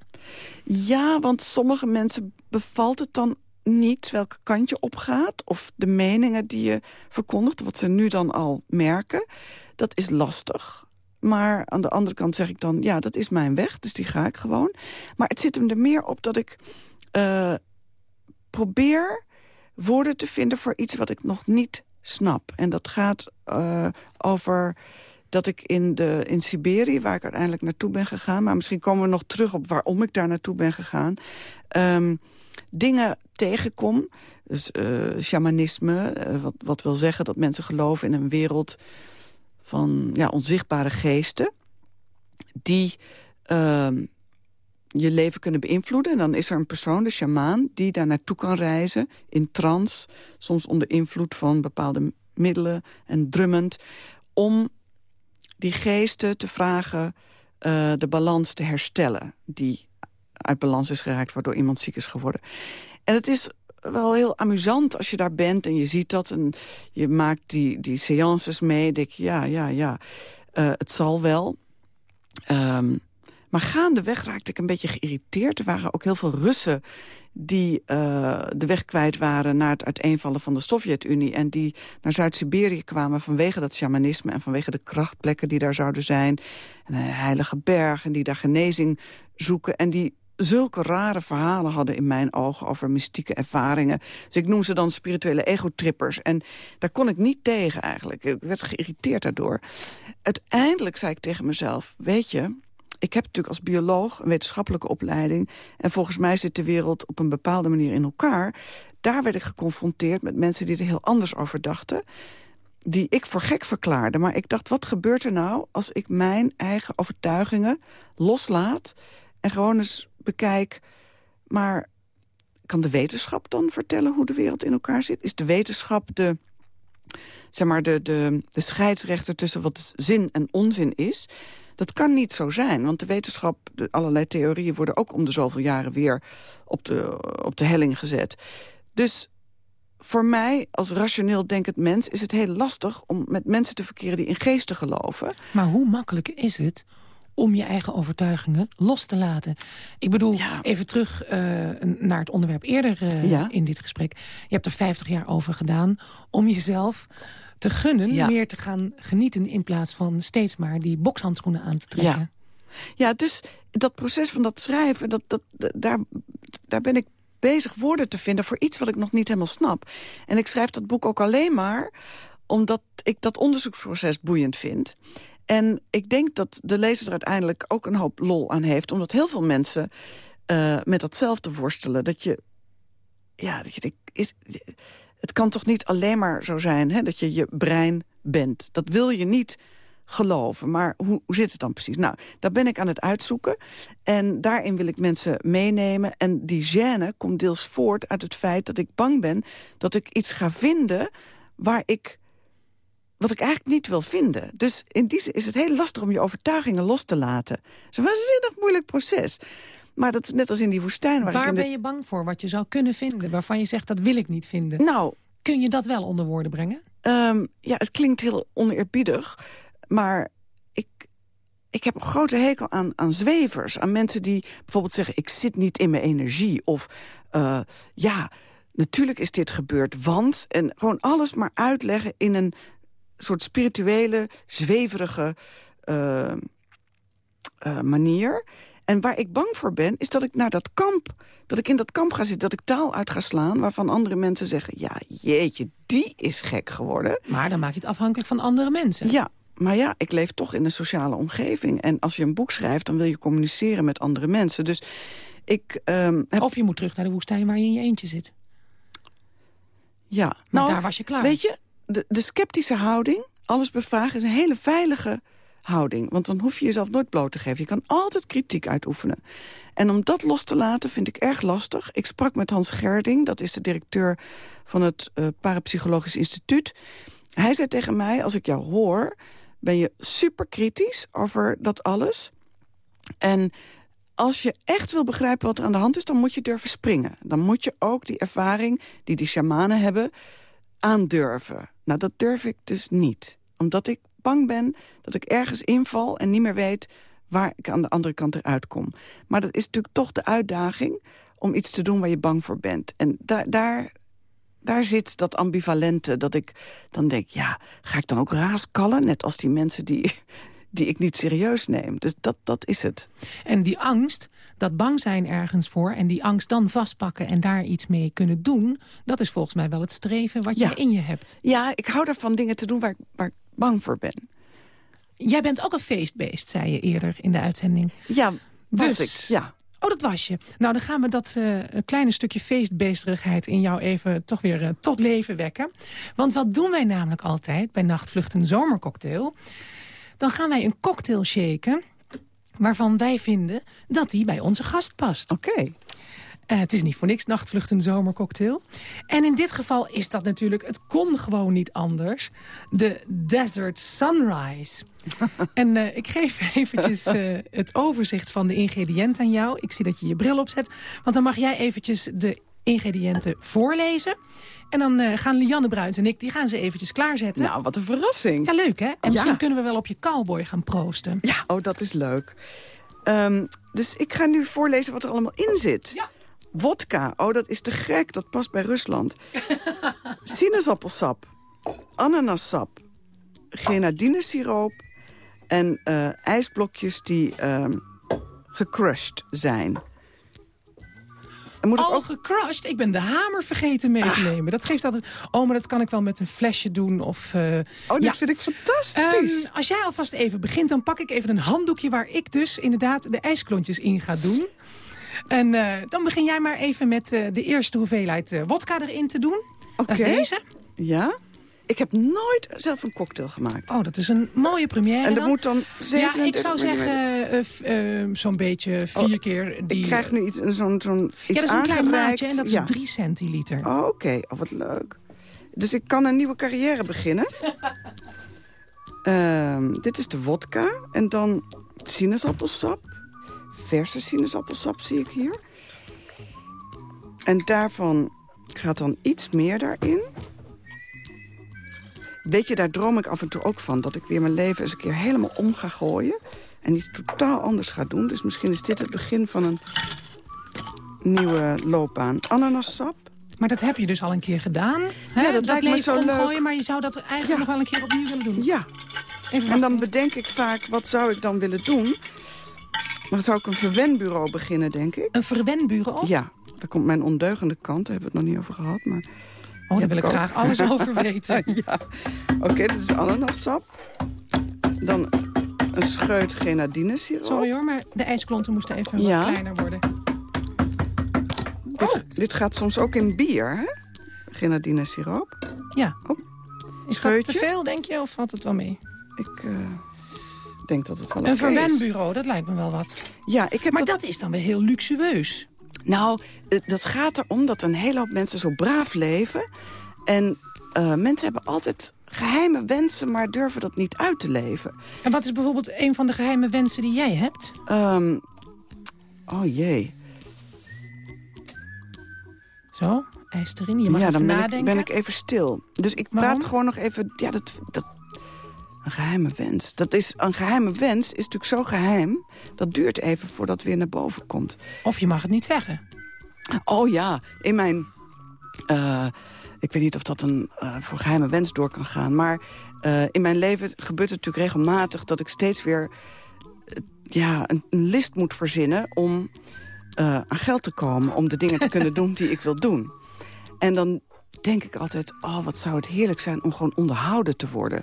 Ja, want sommige mensen bevalt het dan niet welke kant je opgaat... of de meningen die je verkondigt, wat ze nu dan al merken. Dat is lastig. Maar aan de andere kant zeg ik dan, ja, dat is mijn weg, dus die ga ik gewoon. Maar het zit hem er meer op dat ik uh, probeer woorden te vinden voor iets wat ik nog niet snap. En dat gaat uh, over dat ik in, de, in Siberië, waar ik uiteindelijk naartoe ben gegaan... maar misschien komen we nog terug op waarom ik daar naartoe ben gegaan... Um, dingen tegenkom. Dus uh, shamanisme, uh, wat, wat wil zeggen dat mensen geloven in een wereld van ja, onzichtbare geesten... die uh, je leven kunnen beïnvloeden. En dan is er een persoon, de shamaan, die daar naartoe kan reizen... in trance, soms onder invloed van bepaalde middelen en drummend... om die geesten te vragen uh, de balans te herstellen... die uit balans is geraakt, waardoor iemand ziek is geworden. En het is wel heel amusant als je daar bent en je ziet dat... en je maakt die, die seances mee, denk ja, ja, ja, uh, het zal wel... Um, maar gaandeweg raakte ik een beetje geïrriteerd. Er waren ook heel veel Russen die uh, de weg kwijt waren... naar het uiteenvallen van de Sovjet-Unie... en die naar Zuid-Siberië kwamen vanwege dat shamanisme... en vanwege de krachtplekken die daar zouden zijn. En een heilige berg en die daar genezing zoeken... en die zulke rare verhalen hadden in mijn ogen over mystieke ervaringen. Dus ik noem ze dan spirituele egotrippers. En daar kon ik niet tegen eigenlijk. Ik werd geïrriteerd daardoor. Uiteindelijk zei ik tegen mezelf, weet je ik heb natuurlijk als bioloog een wetenschappelijke opleiding... en volgens mij zit de wereld op een bepaalde manier in elkaar. Daar werd ik geconfronteerd met mensen die er heel anders over dachten... die ik voor gek verklaarde. Maar ik dacht, wat gebeurt er nou als ik mijn eigen overtuigingen loslaat... en gewoon eens bekijk, maar kan de wetenschap dan vertellen hoe de wereld in elkaar zit? Is de wetenschap de, zeg maar, de, de, de scheidsrechter tussen wat zin en onzin is... Dat kan niet zo zijn, want de wetenschap, de, allerlei theorieën... worden ook om de zoveel jaren weer op de, op de helling gezet. Dus voor mij, als rationeel denkend mens... is het heel lastig om met mensen te verkeren die in geesten geloven. Maar hoe makkelijk is het om je eigen overtuigingen los te laten. Ik bedoel, ja. even terug uh, naar het onderwerp eerder uh, ja. in dit gesprek. Je hebt er 50 jaar over gedaan om jezelf te gunnen ja. meer te gaan genieten... in plaats van steeds maar die bokshandschoenen aan te trekken. Ja, ja dus dat proces van dat schrijven, dat, dat, daar, daar ben ik bezig woorden te vinden... voor iets wat ik nog niet helemaal snap. En ik schrijf dat boek ook alleen maar omdat ik dat onderzoeksproces boeiend vind. En ik denk dat de lezer er uiteindelijk ook een hoop lol aan heeft... omdat heel veel mensen uh, met datzelfde worstelen. Dat je, ja, dat je denkt, is, het kan toch niet alleen maar zo zijn hè, dat je je brein bent. Dat wil je niet geloven. Maar hoe, hoe zit het dan precies? Nou, daar ben ik aan het uitzoeken. En daarin wil ik mensen meenemen. En die gêne komt deels voort uit het feit dat ik bang ben... dat ik iets ga vinden waar ik wat ik eigenlijk niet wil vinden. Dus in die zin is het heel lastig om je overtuigingen los te laten. Het is een waanzinnig moeilijk proces. Maar dat is net als in die woestijn. Waar, waar ben de... je bang voor? Wat je zou kunnen vinden? Waarvan je zegt, dat wil ik niet vinden. Nou, Kun je dat wel onder woorden brengen? Um, ja, het klinkt heel oneerbiedig. Maar ik, ik heb een grote hekel aan, aan zwevers. Aan mensen die bijvoorbeeld zeggen... ik zit niet in mijn energie. Of uh, ja, natuurlijk is dit gebeurd, want... en gewoon alles maar uitleggen in een soort spirituele, zweverige uh, uh, manier... En waar ik bang voor ben, is dat ik naar dat kamp... dat ik in dat kamp ga zitten, dat ik taal uit ga slaan... waarvan andere mensen zeggen, ja, jeetje, die is gek geworden. Maar dan maak je het afhankelijk van andere mensen. Ja, Maar ja, ik leef toch in een sociale omgeving. En als je een boek schrijft, dan wil je communiceren met andere mensen. Dus ik ehm, heb... Of je moet terug naar de woestijn waar je in je eentje zit. Ja, Maar nou, daar was je klaar. Weet je, de, de sceptische houding, alles bevragen, is een hele veilige houding. Want dan hoef je jezelf nooit bloot te geven. Je kan altijd kritiek uitoefenen. En om dat los te laten vind ik erg lastig. Ik sprak met Hans Gerding, dat is de directeur van het eh, Parapsychologisch Instituut. Hij zei tegen mij, als ik jou hoor, ben je super kritisch over dat alles. En als je echt wil begrijpen wat er aan de hand is... dan moet je durven springen. Dan moet je ook die ervaring die die shamanen hebben aandurven. Nou, dat durf ik dus niet. Omdat ik bang ben dat ik ergens inval en niet meer weet... waar ik aan de andere kant eruit kom. Maar dat is natuurlijk toch de uitdaging om iets te doen waar je bang voor bent. En daar, daar, daar zit dat ambivalente dat ik dan denk... ja, ga ik dan ook raaskallen? Net als die mensen die, die ik niet serieus neem. Dus dat, dat is het. En die angst, dat bang zijn ergens voor... en die angst dan vastpakken en daar iets mee kunnen doen... dat is volgens mij wel het streven wat Ja. je in je hebt. Ja, ik hou ervan dingen te doen waar, ik- waar ik bang voor ben. Jij bent ook een feestbeest, zei je eerder in de uitzending. Ja, was Dus- ik. Ja. Oh, dat was je. Nou, dan gaan we dat eh, kleine stukje feestbeesterigheid in jou even toch weer eh, tot leven wekken. Want wat doen wij namelijk altijd bij Nachtvlucht een zomercocktail? Dan gaan wij een cocktail shaken waarvan wij vinden dat die bij onze gast past. Oké. Eh, het is niet voor niks nachtvlucht een zomercocktail. En in dit geval is dat natuurlijk, het kon gewoon niet anders. De Desert Sunrise. en eh, ik geef eventjes eh, het overzicht van de ingrediënten aan jou. Ik zie dat je je bril opzet. Want dan mag jij eventjes de ingrediënten voorlezen. En dan eh, gaan Lianne Bruins en ik, die gaan ze eventjes klaarzetten. Nou, wat een verrassing. Ja, leuk hè? En misschien Ja. kunnen we wel op je cowboy gaan proosten. Ja, oh, dat is leuk. Ehm, dus ik ga nu voorlezen wat er allemaal in zit. Ja. Wodka, oh, dat is te gek, dat past bij Rusland. Sinaasappelsap, ananassap, grenadinesiroop... en eh, ijsblokjes die ehm, gecrushed zijn. En moet ik Al ook... gecrushed. Ik ben de hamer vergeten mee te nemen. Dat geeft altijd... Oh, maar dat kan ik wel met een flesje doen. Of, eh, Oh, dat ja. vind ik fantastisch. Ehm, als jij alvast even begint, dan pak ik even een handdoekje... waar ik dus inderdaad de ijsklontjes in ga doen. En eh, dan begin jij maar even met eh, de eerste hoeveelheid wodka erin te doen. Dat is Oké. deze. Ja? Ik heb nooit zelf een cocktail gemaakt. Oh, dat is een mooie première En dat dan. moet dan 37 Ja, ik zou zeggen eh, eh, zo'n beetje vier keer die... Ik krijg nu iets, zo'n zo'n iets ja, dat is een klein maatje en dat is ja. 3 centiliter. Oh, Oké, oh, wat leuk. Dus ik kan een nieuwe carrière beginnen. Ehm, dit is de wodka. En dan sinaasappelsap. Verse sinaasappelsap zie ik hier. En daarvan gaat dan iets meer daarin. Weet je, daar droom ik af en toe ook van. Dat ik weer mijn leven eens een keer helemaal om ga gooien. En iets totaal anders ga doen. Dus misschien is dit het begin van een nieuwe loopbaan. Ananassap. Maar dat heb je dus al een keer gedaan. Hè? Ja, dat lijkt me zo leuk. omgooien, maar je zou dat eigenlijk Ja. nog wel een keer opnieuw willen doen. Ja, Even En dan bedenk ik vaak, wat zou ik dan willen doen? Dan zou ik een verwenbureau beginnen, denk ik. Een verwenbureau? Ja, daar komt mijn ondeugende kant, daar hebben we het nog niet over gehad. Maar... Oh, daar wil ik ook. graag alles over weten. ja, oké, dit is ananassap. Dan een scheut grenadinesiroop. Sorry hoor, maar de ijsklonten moesten even Ja. wat kleiner worden. Dit, dit gaat soms ook in bier, hè? Grenadinesiroop. Ja. Oh. Is dat te veel, denk je, of valt het wel mee? Ik eh, denk dat het wel Een verwenbureau, dat lijkt me wel wat. Ja, ik heb Maar dat... dat is dan weer heel luxueus. Nou, dat gaat erom dat een hele hoop mensen zo braaf leven. En eh, mensen hebben altijd geheime wensen, maar durven dat niet uit te leven. En wat is bijvoorbeeld een van de geheime wensen die jij hebt? Ehm, oh jee. Zo, ijs erin. Je mag ja, even dan ben ik, ben ik even stil. Dus ik Waarom? praat gewoon nog even... Ja, dat, dat, een geheime wens. Dat is, een geheime wens is natuurlijk zo geheim... dat duurt even voordat het weer naar boven komt. Of je mag het niet zeggen. Oh ja, in mijn... eh, ik weet niet of dat een eh, voor geheime wens door kan gaan. Maar eh, in mijn leven gebeurt het natuurlijk regelmatig... dat ik steeds weer ja, een, een list moet verzinnen... om aan geld te komen. Om de dingen te kunnen doen die ik wil doen. En dan denk ik altijd... oh, wat zou het heerlijk zijn om gewoon onderhouden te worden.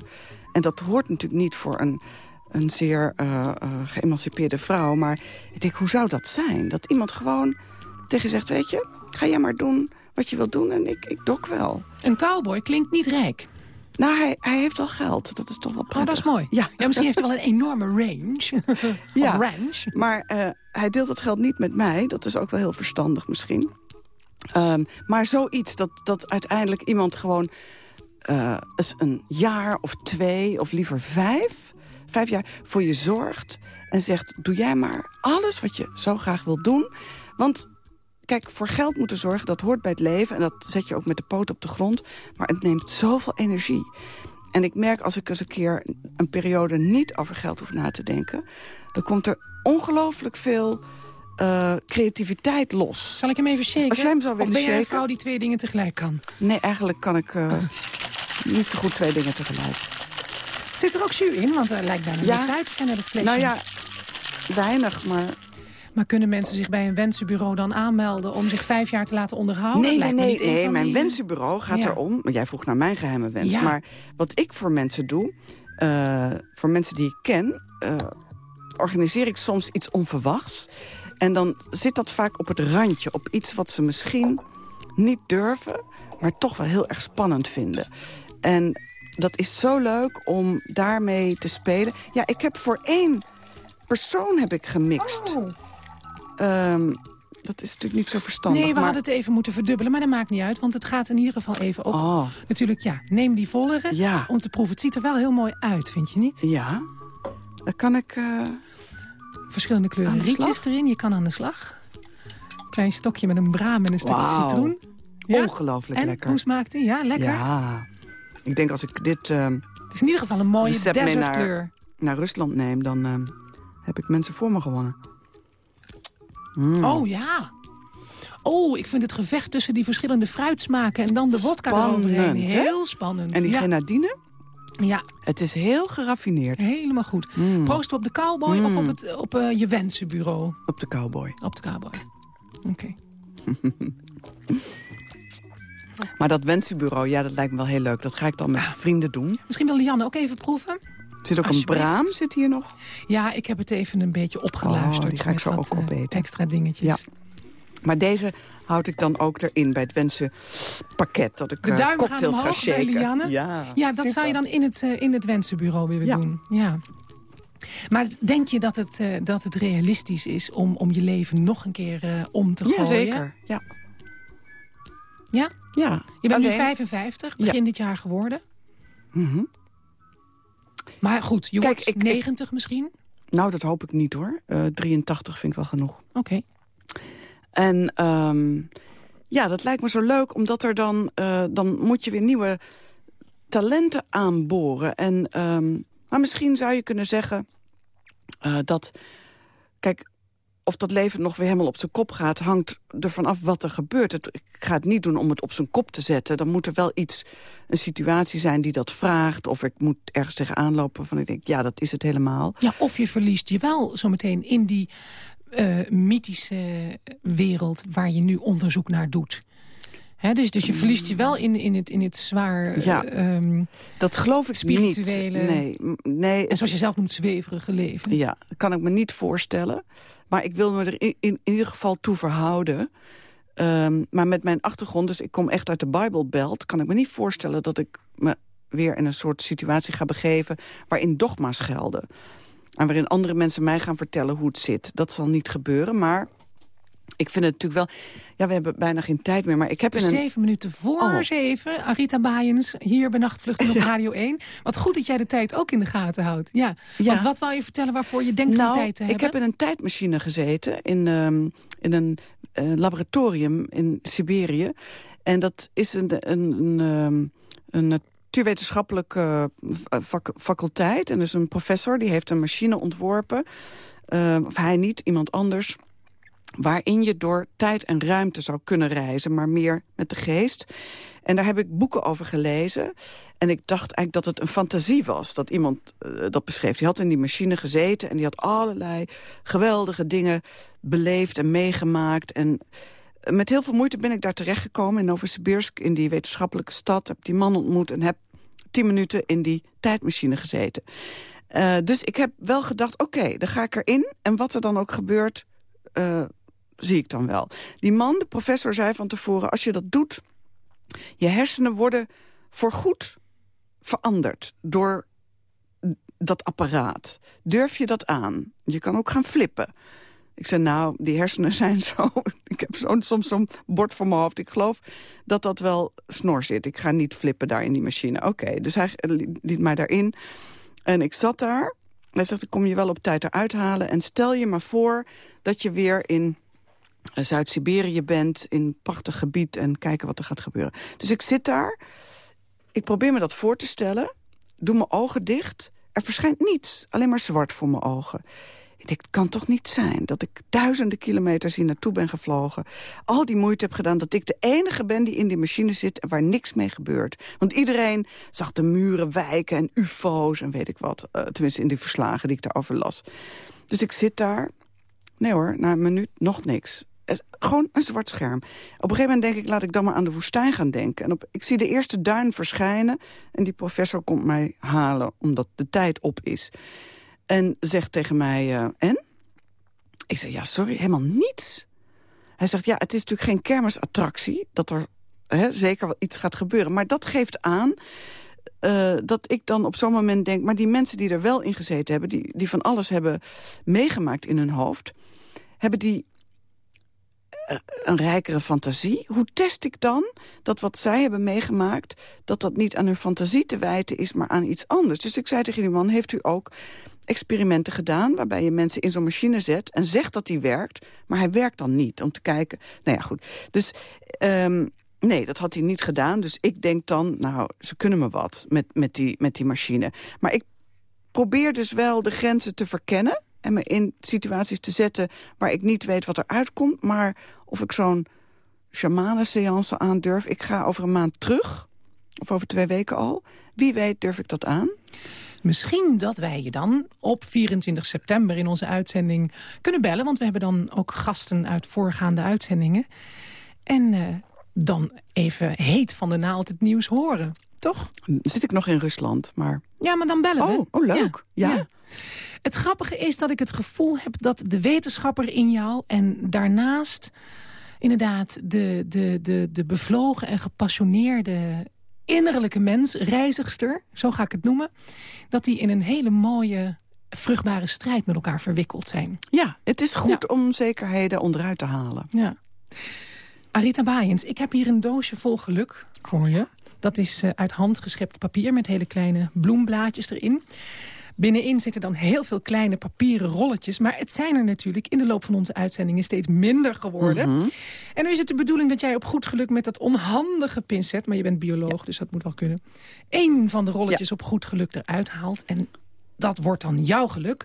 En dat hoort natuurlijk niet voor een, een zeer uh, uh, geëmancipeerde vrouw. Maar ik denk, hoe zou dat zijn? Dat iemand gewoon tegen je zegt, weet je, ga jij maar doen wat je wilt doen en ik, ik dok wel. Een cowboy klinkt niet rijk. Nou, hij, hij heeft wel geld. Dat is toch wel prettig. Oh, dat is mooi. Ja. ja misschien heeft hij wel een enorme range. Ja. of ranch. Maar uh, hij deelt het geld niet met mij. Dat is ook wel heel verstandig misschien. Um, maar zoiets dat, dat uiteindelijk iemand gewoon... Uh, een jaar of twee of liever vijf... vijf jaar voor je zorgt en zegt... doe jij maar alles wat je zo graag wil doen. Want kijk, voor geld moeten zorgen, dat hoort bij het leven... en dat zet je ook met de poot op de grond. Maar het neemt zoveel energie. En ik merk als ik eens een keer een periode niet over geld hoef na te denken... dan komt er ongelooflijk veel uh, creativiteit los. Zal ik hem even shaken? Als jij hem zou willen of ben jij een vrouw die twee dingen tegelijk kan? Nee, eigenlijk kan ik uh, niet zo goed twee dingen tegelijk. Zit er ook jus in? Want er lijkt bijna Ja. niks uit te zijn uit het flesje. Nou ja, weinig, maar... Maar kunnen mensen zich bij een wensenbureau dan aanmelden... om zich vijf jaar te laten onderhouden? Nee, nee, nee, nee. mijn wensenbureau gaat Ja. erom... jij vroeg naar mijn geheime wens. Ja. Maar wat ik voor mensen doe... eh, voor mensen die ik ken... eh, organiseer ik soms iets onverwachts. En dan zit dat vaak op het randje. Op iets wat ze misschien niet durven... maar toch wel heel erg spannend vinden. En dat is zo leuk om daarmee te spelen. Ja, ik heb voor één persoon heb ik gemixt. Oh. Ehm, dat is natuurlijk niet zo verstandig. Nee, we maar... hadden het even moeten verdubbelen, maar dat maakt niet uit. Want het gaat in ieder geval even ook... Oh, Natuurlijk, ja, neem die vollere Ja. om te proeven. Het ziet er wel heel mooi uit, vind je niet? ja. Dan kan ik... eh, Verschillende kleuren Aan de rietjes slag? erin. Je kan aan de slag. Klein stokje met een braam en een stukje citroen. Ja? Ongelooflijk En lekker. hoe smaakt die? Ja, lekker. Ja. Ik denk als ik dit ehm, Het is in ieder geval een mooie mee naar- desertkleur. naar Rusland neem... dan ehm, heb ik mensen voor me gewonnen. Mm. Oh ja. Oh, ik vind het gevecht tussen die verschillende fruitsmaken... en dan de wodka eroverheen. hè? Heel spannend. En die ja. grenadine, ja, het is heel geraffineerd. helemaal goed. Mm. Proost op de cowboy of op, het, op eh, je wensenbureau? Op de cowboy. Op de cowboy. Oké. Maar dat wensenbureau, ja, dat lijkt me wel heel leuk. Dat ga ik dan met vrienden doen. Misschien wil Lianne ook even proeven? Zit ook een braam, zit hier nog? Ja, ik heb het even een beetje opgeluisterd. Oh, die ga ik zo ook eh, opeten. extra dingetjes. Ja. Maar deze houd ik dan ook erin bij het wensenpakket. Dat ik De eh, gaan cocktails ga omhoog bij shaken. Lianne. Ja, Ja, dat zou je dan in het, eh, in het wensenbureau willen Ja. doen. Ja. Maar denk je dat het, eh, dat het realistisch is om, om je leven nog een keer om te gooien? Ja, zeker. Ja. Ja? ja. Je bent nu Alleen- 55, begin dit jaar geworden. Mhm. Maar goed, je Kijk, wordt ik- ik- 90 misschien? Nou, dat hoop ik niet hoor. Eh 83 vind ik wel genoeg. Oké. En ehm, ja, dat lijkt me zo leuk, omdat er dan... eh, dan moet je weer nieuwe talenten aanboren. En, ehm, maar misschien zou je kunnen zeggen eh, dat... Kijk, of dat leven nog weer helemaal op zijn kop gaat... hangt ervan af wat er gebeurt. Het, ik ga het niet doen om het op zijn kop te zetten. Dan moet er wel iets, een situatie zijn die dat vraagt. Of ik moet ergens tegenaan lopen van ik denk, ja, dat is het helemaal. Ja, of je verliest je wel zometeen in die eh, mythische wereld... waar je nu onderzoek naar doet. Dus, dus je verliest je wel in, in, het, in het zwaar... eh, Ja. ehm, Dat geloof ik Spirituele- niet. Nee, nee en zoals je zelf noemt, zweverige leven. Ja, dat kan ik me niet voorstellen. Maar ik wil me er in, in, in ieder geval toe verhouden. Ehm, maar met mijn achtergrond, dus ik kom echt uit de Bijbelbelt... kan ik me niet voorstellen dat ik me weer in een soort situatie ga begeven... waarin dogma's gelden. En waarin andere mensen mij gaan vertellen hoe het zit. Dat zal niet gebeuren, maar ik vind het natuurlijk wel... Ja, we hebben bijna geen tijd meer, maar ik heb in een... zeven minuten voor Oh. zeven. Arita Baaiens, hier bij Nachtvluchten op Radio 1. Wat goed dat jij de tijd ook in de gaten houdt. Ja. Ja. Want wat wou je vertellen waarvoor je denkt nou, geen tijd te ik hebben? heb in een tijdmachine gezeten in, ehm, in een eh, laboratorium in Siberië. En dat is een, een, een, ehm, een natuurwetenschappelijke eh, fac- faculteit. En dus een professor die heeft een machine ontworpen. eh, of hij niet, iemand anders waarin je door tijd en ruimte zou kunnen reizen... maar meer met de geest. En daar heb ik boeken over gelezen. En ik dacht eigenlijk dat het een fantasie was dat iemand eh, dat beschreef. Die had in die machine gezeten en die had allerlei geweldige dingen beleefd en meegemaakt. En met heel veel moeite ben ik daar terechtgekomen in Novosibirsk... in die wetenschappelijke stad, heb die man ontmoet... en heb tien minuten in die tijdmachine gezeten. Uh, dus ik heb wel gedacht, oké, dan ga ik erin... en wat er dan ook gebeurt, uh, zie ik dan wel. Die man, de professor, zei van tevoren... als je dat doet, je hersenen worden voorgoed veranderd... door dat apparaat. Durf je dat aan? Je kan ook gaan flippen. Ik zei, nou, die hersenen zijn zo... ik heb zo, soms zo'n bord voor mijn hoofd. Ik geloof dat dat wel snor zit. Ik ga niet flippen daar in die machine. Oké, dus hij liet mij daarin. En ik zat daar. Hij zegt, ik kom je wel op tijd eruit halen. En stel je maar voor dat je weer in eh, Zuid-Siberië bent... in een prachtig gebied en kijken wat er gaat gebeuren. Dus ik zit daar. Ik probeer me dat voor te stellen. Doe mijn ogen dicht. Er verschijnt niets. Alleen maar zwart voor mijn ogen. Ik het kan toch niet zijn dat ik duizenden kilometers hier naartoe ben gevlogen. Al die moeite heb gedaan dat ik de enige ben die in die machine zit... en waar niks mee gebeurt. Want iedereen zag de muren wijken en ufo's en weet ik wat. Uh, tenminste in die verslagen die ik daarover las. Dus ik zit daar. Nee hoor, na een minuut nog niks. Gewoon een zwart scherm. Op een gegeven moment denk ik, laat ik dan maar aan de woestijn gaan denken. En op, ik zie de eerste duin verschijnen. En die professor komt mij halen, omdat de tijd op is. En zegt tegen mij, uh, en? Ik zeg, ja, sorry, helemaal niets. Hij zegt, ja, het is natuurlijk geen kermisattractie... dat er hè, zeker wel iets gaat gebeuren. Maar dat geeft aan uh, dat ik dan op zo'n moment denk... maar die mensen die er wel in gezeten hebben... die, die van alles hebben meegemaakt in hun hoofd... hebben die een rijkere fantasie? Hoe test ik dan dat wat zij hebben meegemaakt... dat dat niet aan hun fantasie te wijten is, maar aan iets anders? Dus ik zei tegen die man, heeft u ook experimenten gedaan... waarbij je mensen in zo'n machine zet en zegt dat die werkt... maar hij werkt dan niet, om te kijken... Nou ja, goed. Dus um, nee, dat had hij niet gedaan. Dus ik denk dan, nou, ze kunnen me wat met, met, die, met die machine. Maar ik probeer dus wel de grenzen te verkennen... en me in situaties te zetten waar ik niet weet wat er uitkomt... maar of ik zo'n shamanenseance aandurf... ik ga over een maand terug, of over twee weken al. Wie weet durf ik dat aan? Misschien dat wij je dan op 24 september in onze uitzending kunnen bellen. Want we hebben dan ook gasten uit voorgaande uitzendingen. En uh, dan even heet van de naald het nieuws horen. Toch? Zit ik nog in Rusland, maar... Ja, maar dan bellen we. Oh, oh leuk. Ja. ja. Het grappige is dat ik het gevoel heb dat de wetenschapper in jou... en daarnaast inderdaad de, de, de, de bevlogen en gepassioneerde innerlijke mens, reizigster, zo ga ik het noemen... dat die in een hele mooie, vruchtbare strijd met elkaar verwikkeld zijn. Ja, het is goed om zekerheden onderuit te halen. Ja. Arita Baaiens, ik heb hier een doosje vol geluk voor je. Dat is uh, uit hand geschept papier met hele kleine bloemblaadjes erin. Binnenin zitten dan heel veel kleine papieren rolletjes. Maar het zijn er natuurlijk in de loop van onze uitzendingen steeds minder geworden. Mhm. En nu is het de bedoeling dat jij op goed geluk met dat onhandige pincet... maar je bent bioloog, dus dat moet wel kunnen... één van de rolletjes op goed geluk eruit haalt. En dat wordt dan jouw geluk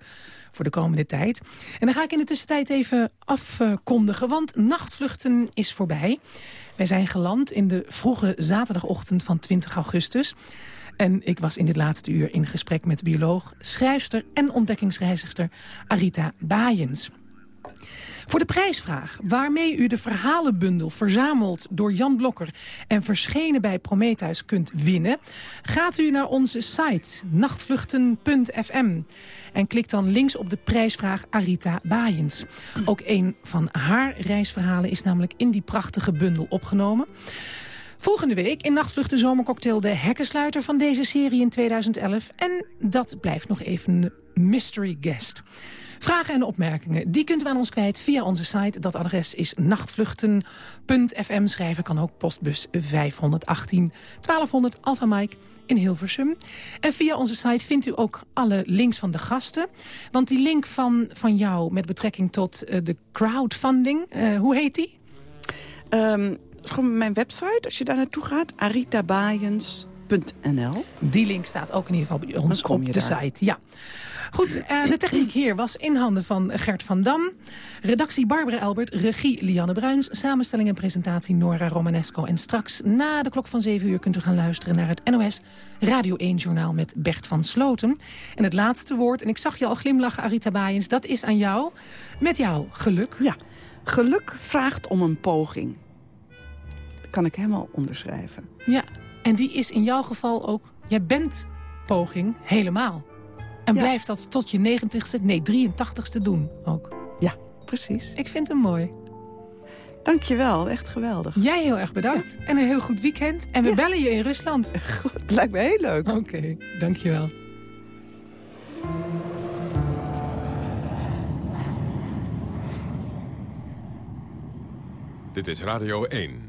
voor de komende tijd. En dan ga ik in de tussentijd even afkondigen, want nachtvluchten is voorbij. Wij zijn geland in de vroege zaterdagochtend van 20 augustus. En ik was in dit laatste uur in gesprek met bioloog, schrijfster en ontdekkingsreizigster Arita Baaiens. Voor de prijsvraag, waarmee u de verhalenbundel verzameld door Jan Blokker en verschenen bij Prometheus kunt winnen, gaat u naar onze site nachtvluchten.fm en klik dan links op de prijsvraag Arita Baaiens. Ook een van haar reisverhalen is namelijk in die prachtige bundel opgenomen. Volgende week in Nachtvlucht de Zomercocktail de hekkensluiter van deze serie in 2011. En dat blijft nog even een mystery guest. Vragen en opmerkingen, die kunt u aan ons kwijt via onze site. Dat adres is nachtvluchten.fm. Schrijven kan ook postbus 518 1200 Alpha Mike in Hilversum. En via onze site vindt u ook alle links van de gasten. Want die link van, van jou met betrekking tot uh, de crowdfunding, uh, hoe heet die? Um, is gewoon mijn website. Als je daar naartoe gaat, aritabaaiens.nl. Die link staat ook in ieder geval bij ons op de site. Ja. Goed, uh, de techniek hier was in handen van Gert van Dam. Redactie Barbara Elbert, regie Lianne Bruins. Samenstelling en presentatie Nora Romanesco. En straks na de klok van 7 uur kunt u gaan luisteren naar het NOS Radio 1-journaal met Bert van Sloten. En het laatste woord, en ik zag je al glimlachen Arita Baaiens, dat is aan jou. Met jou geluk. Ja. Geluk vraagt om een poging. Dat kan ik helemaal onderschrijven. Ja, en die is in jouw geval ook... Jij bent poging helemaal. En Ja. blijft dat tot je 90ste, nee 83ste doen ook. Ja, precies. Ik vind hem mooi. Dank je wel, echt geweldig. Jij heel erg bedankt. En een heel goed weekend. En we Ja. bellen je in Rusland. Goed, lijkt me heel leuk. Oké, dankjewel. Dit is Radio 1.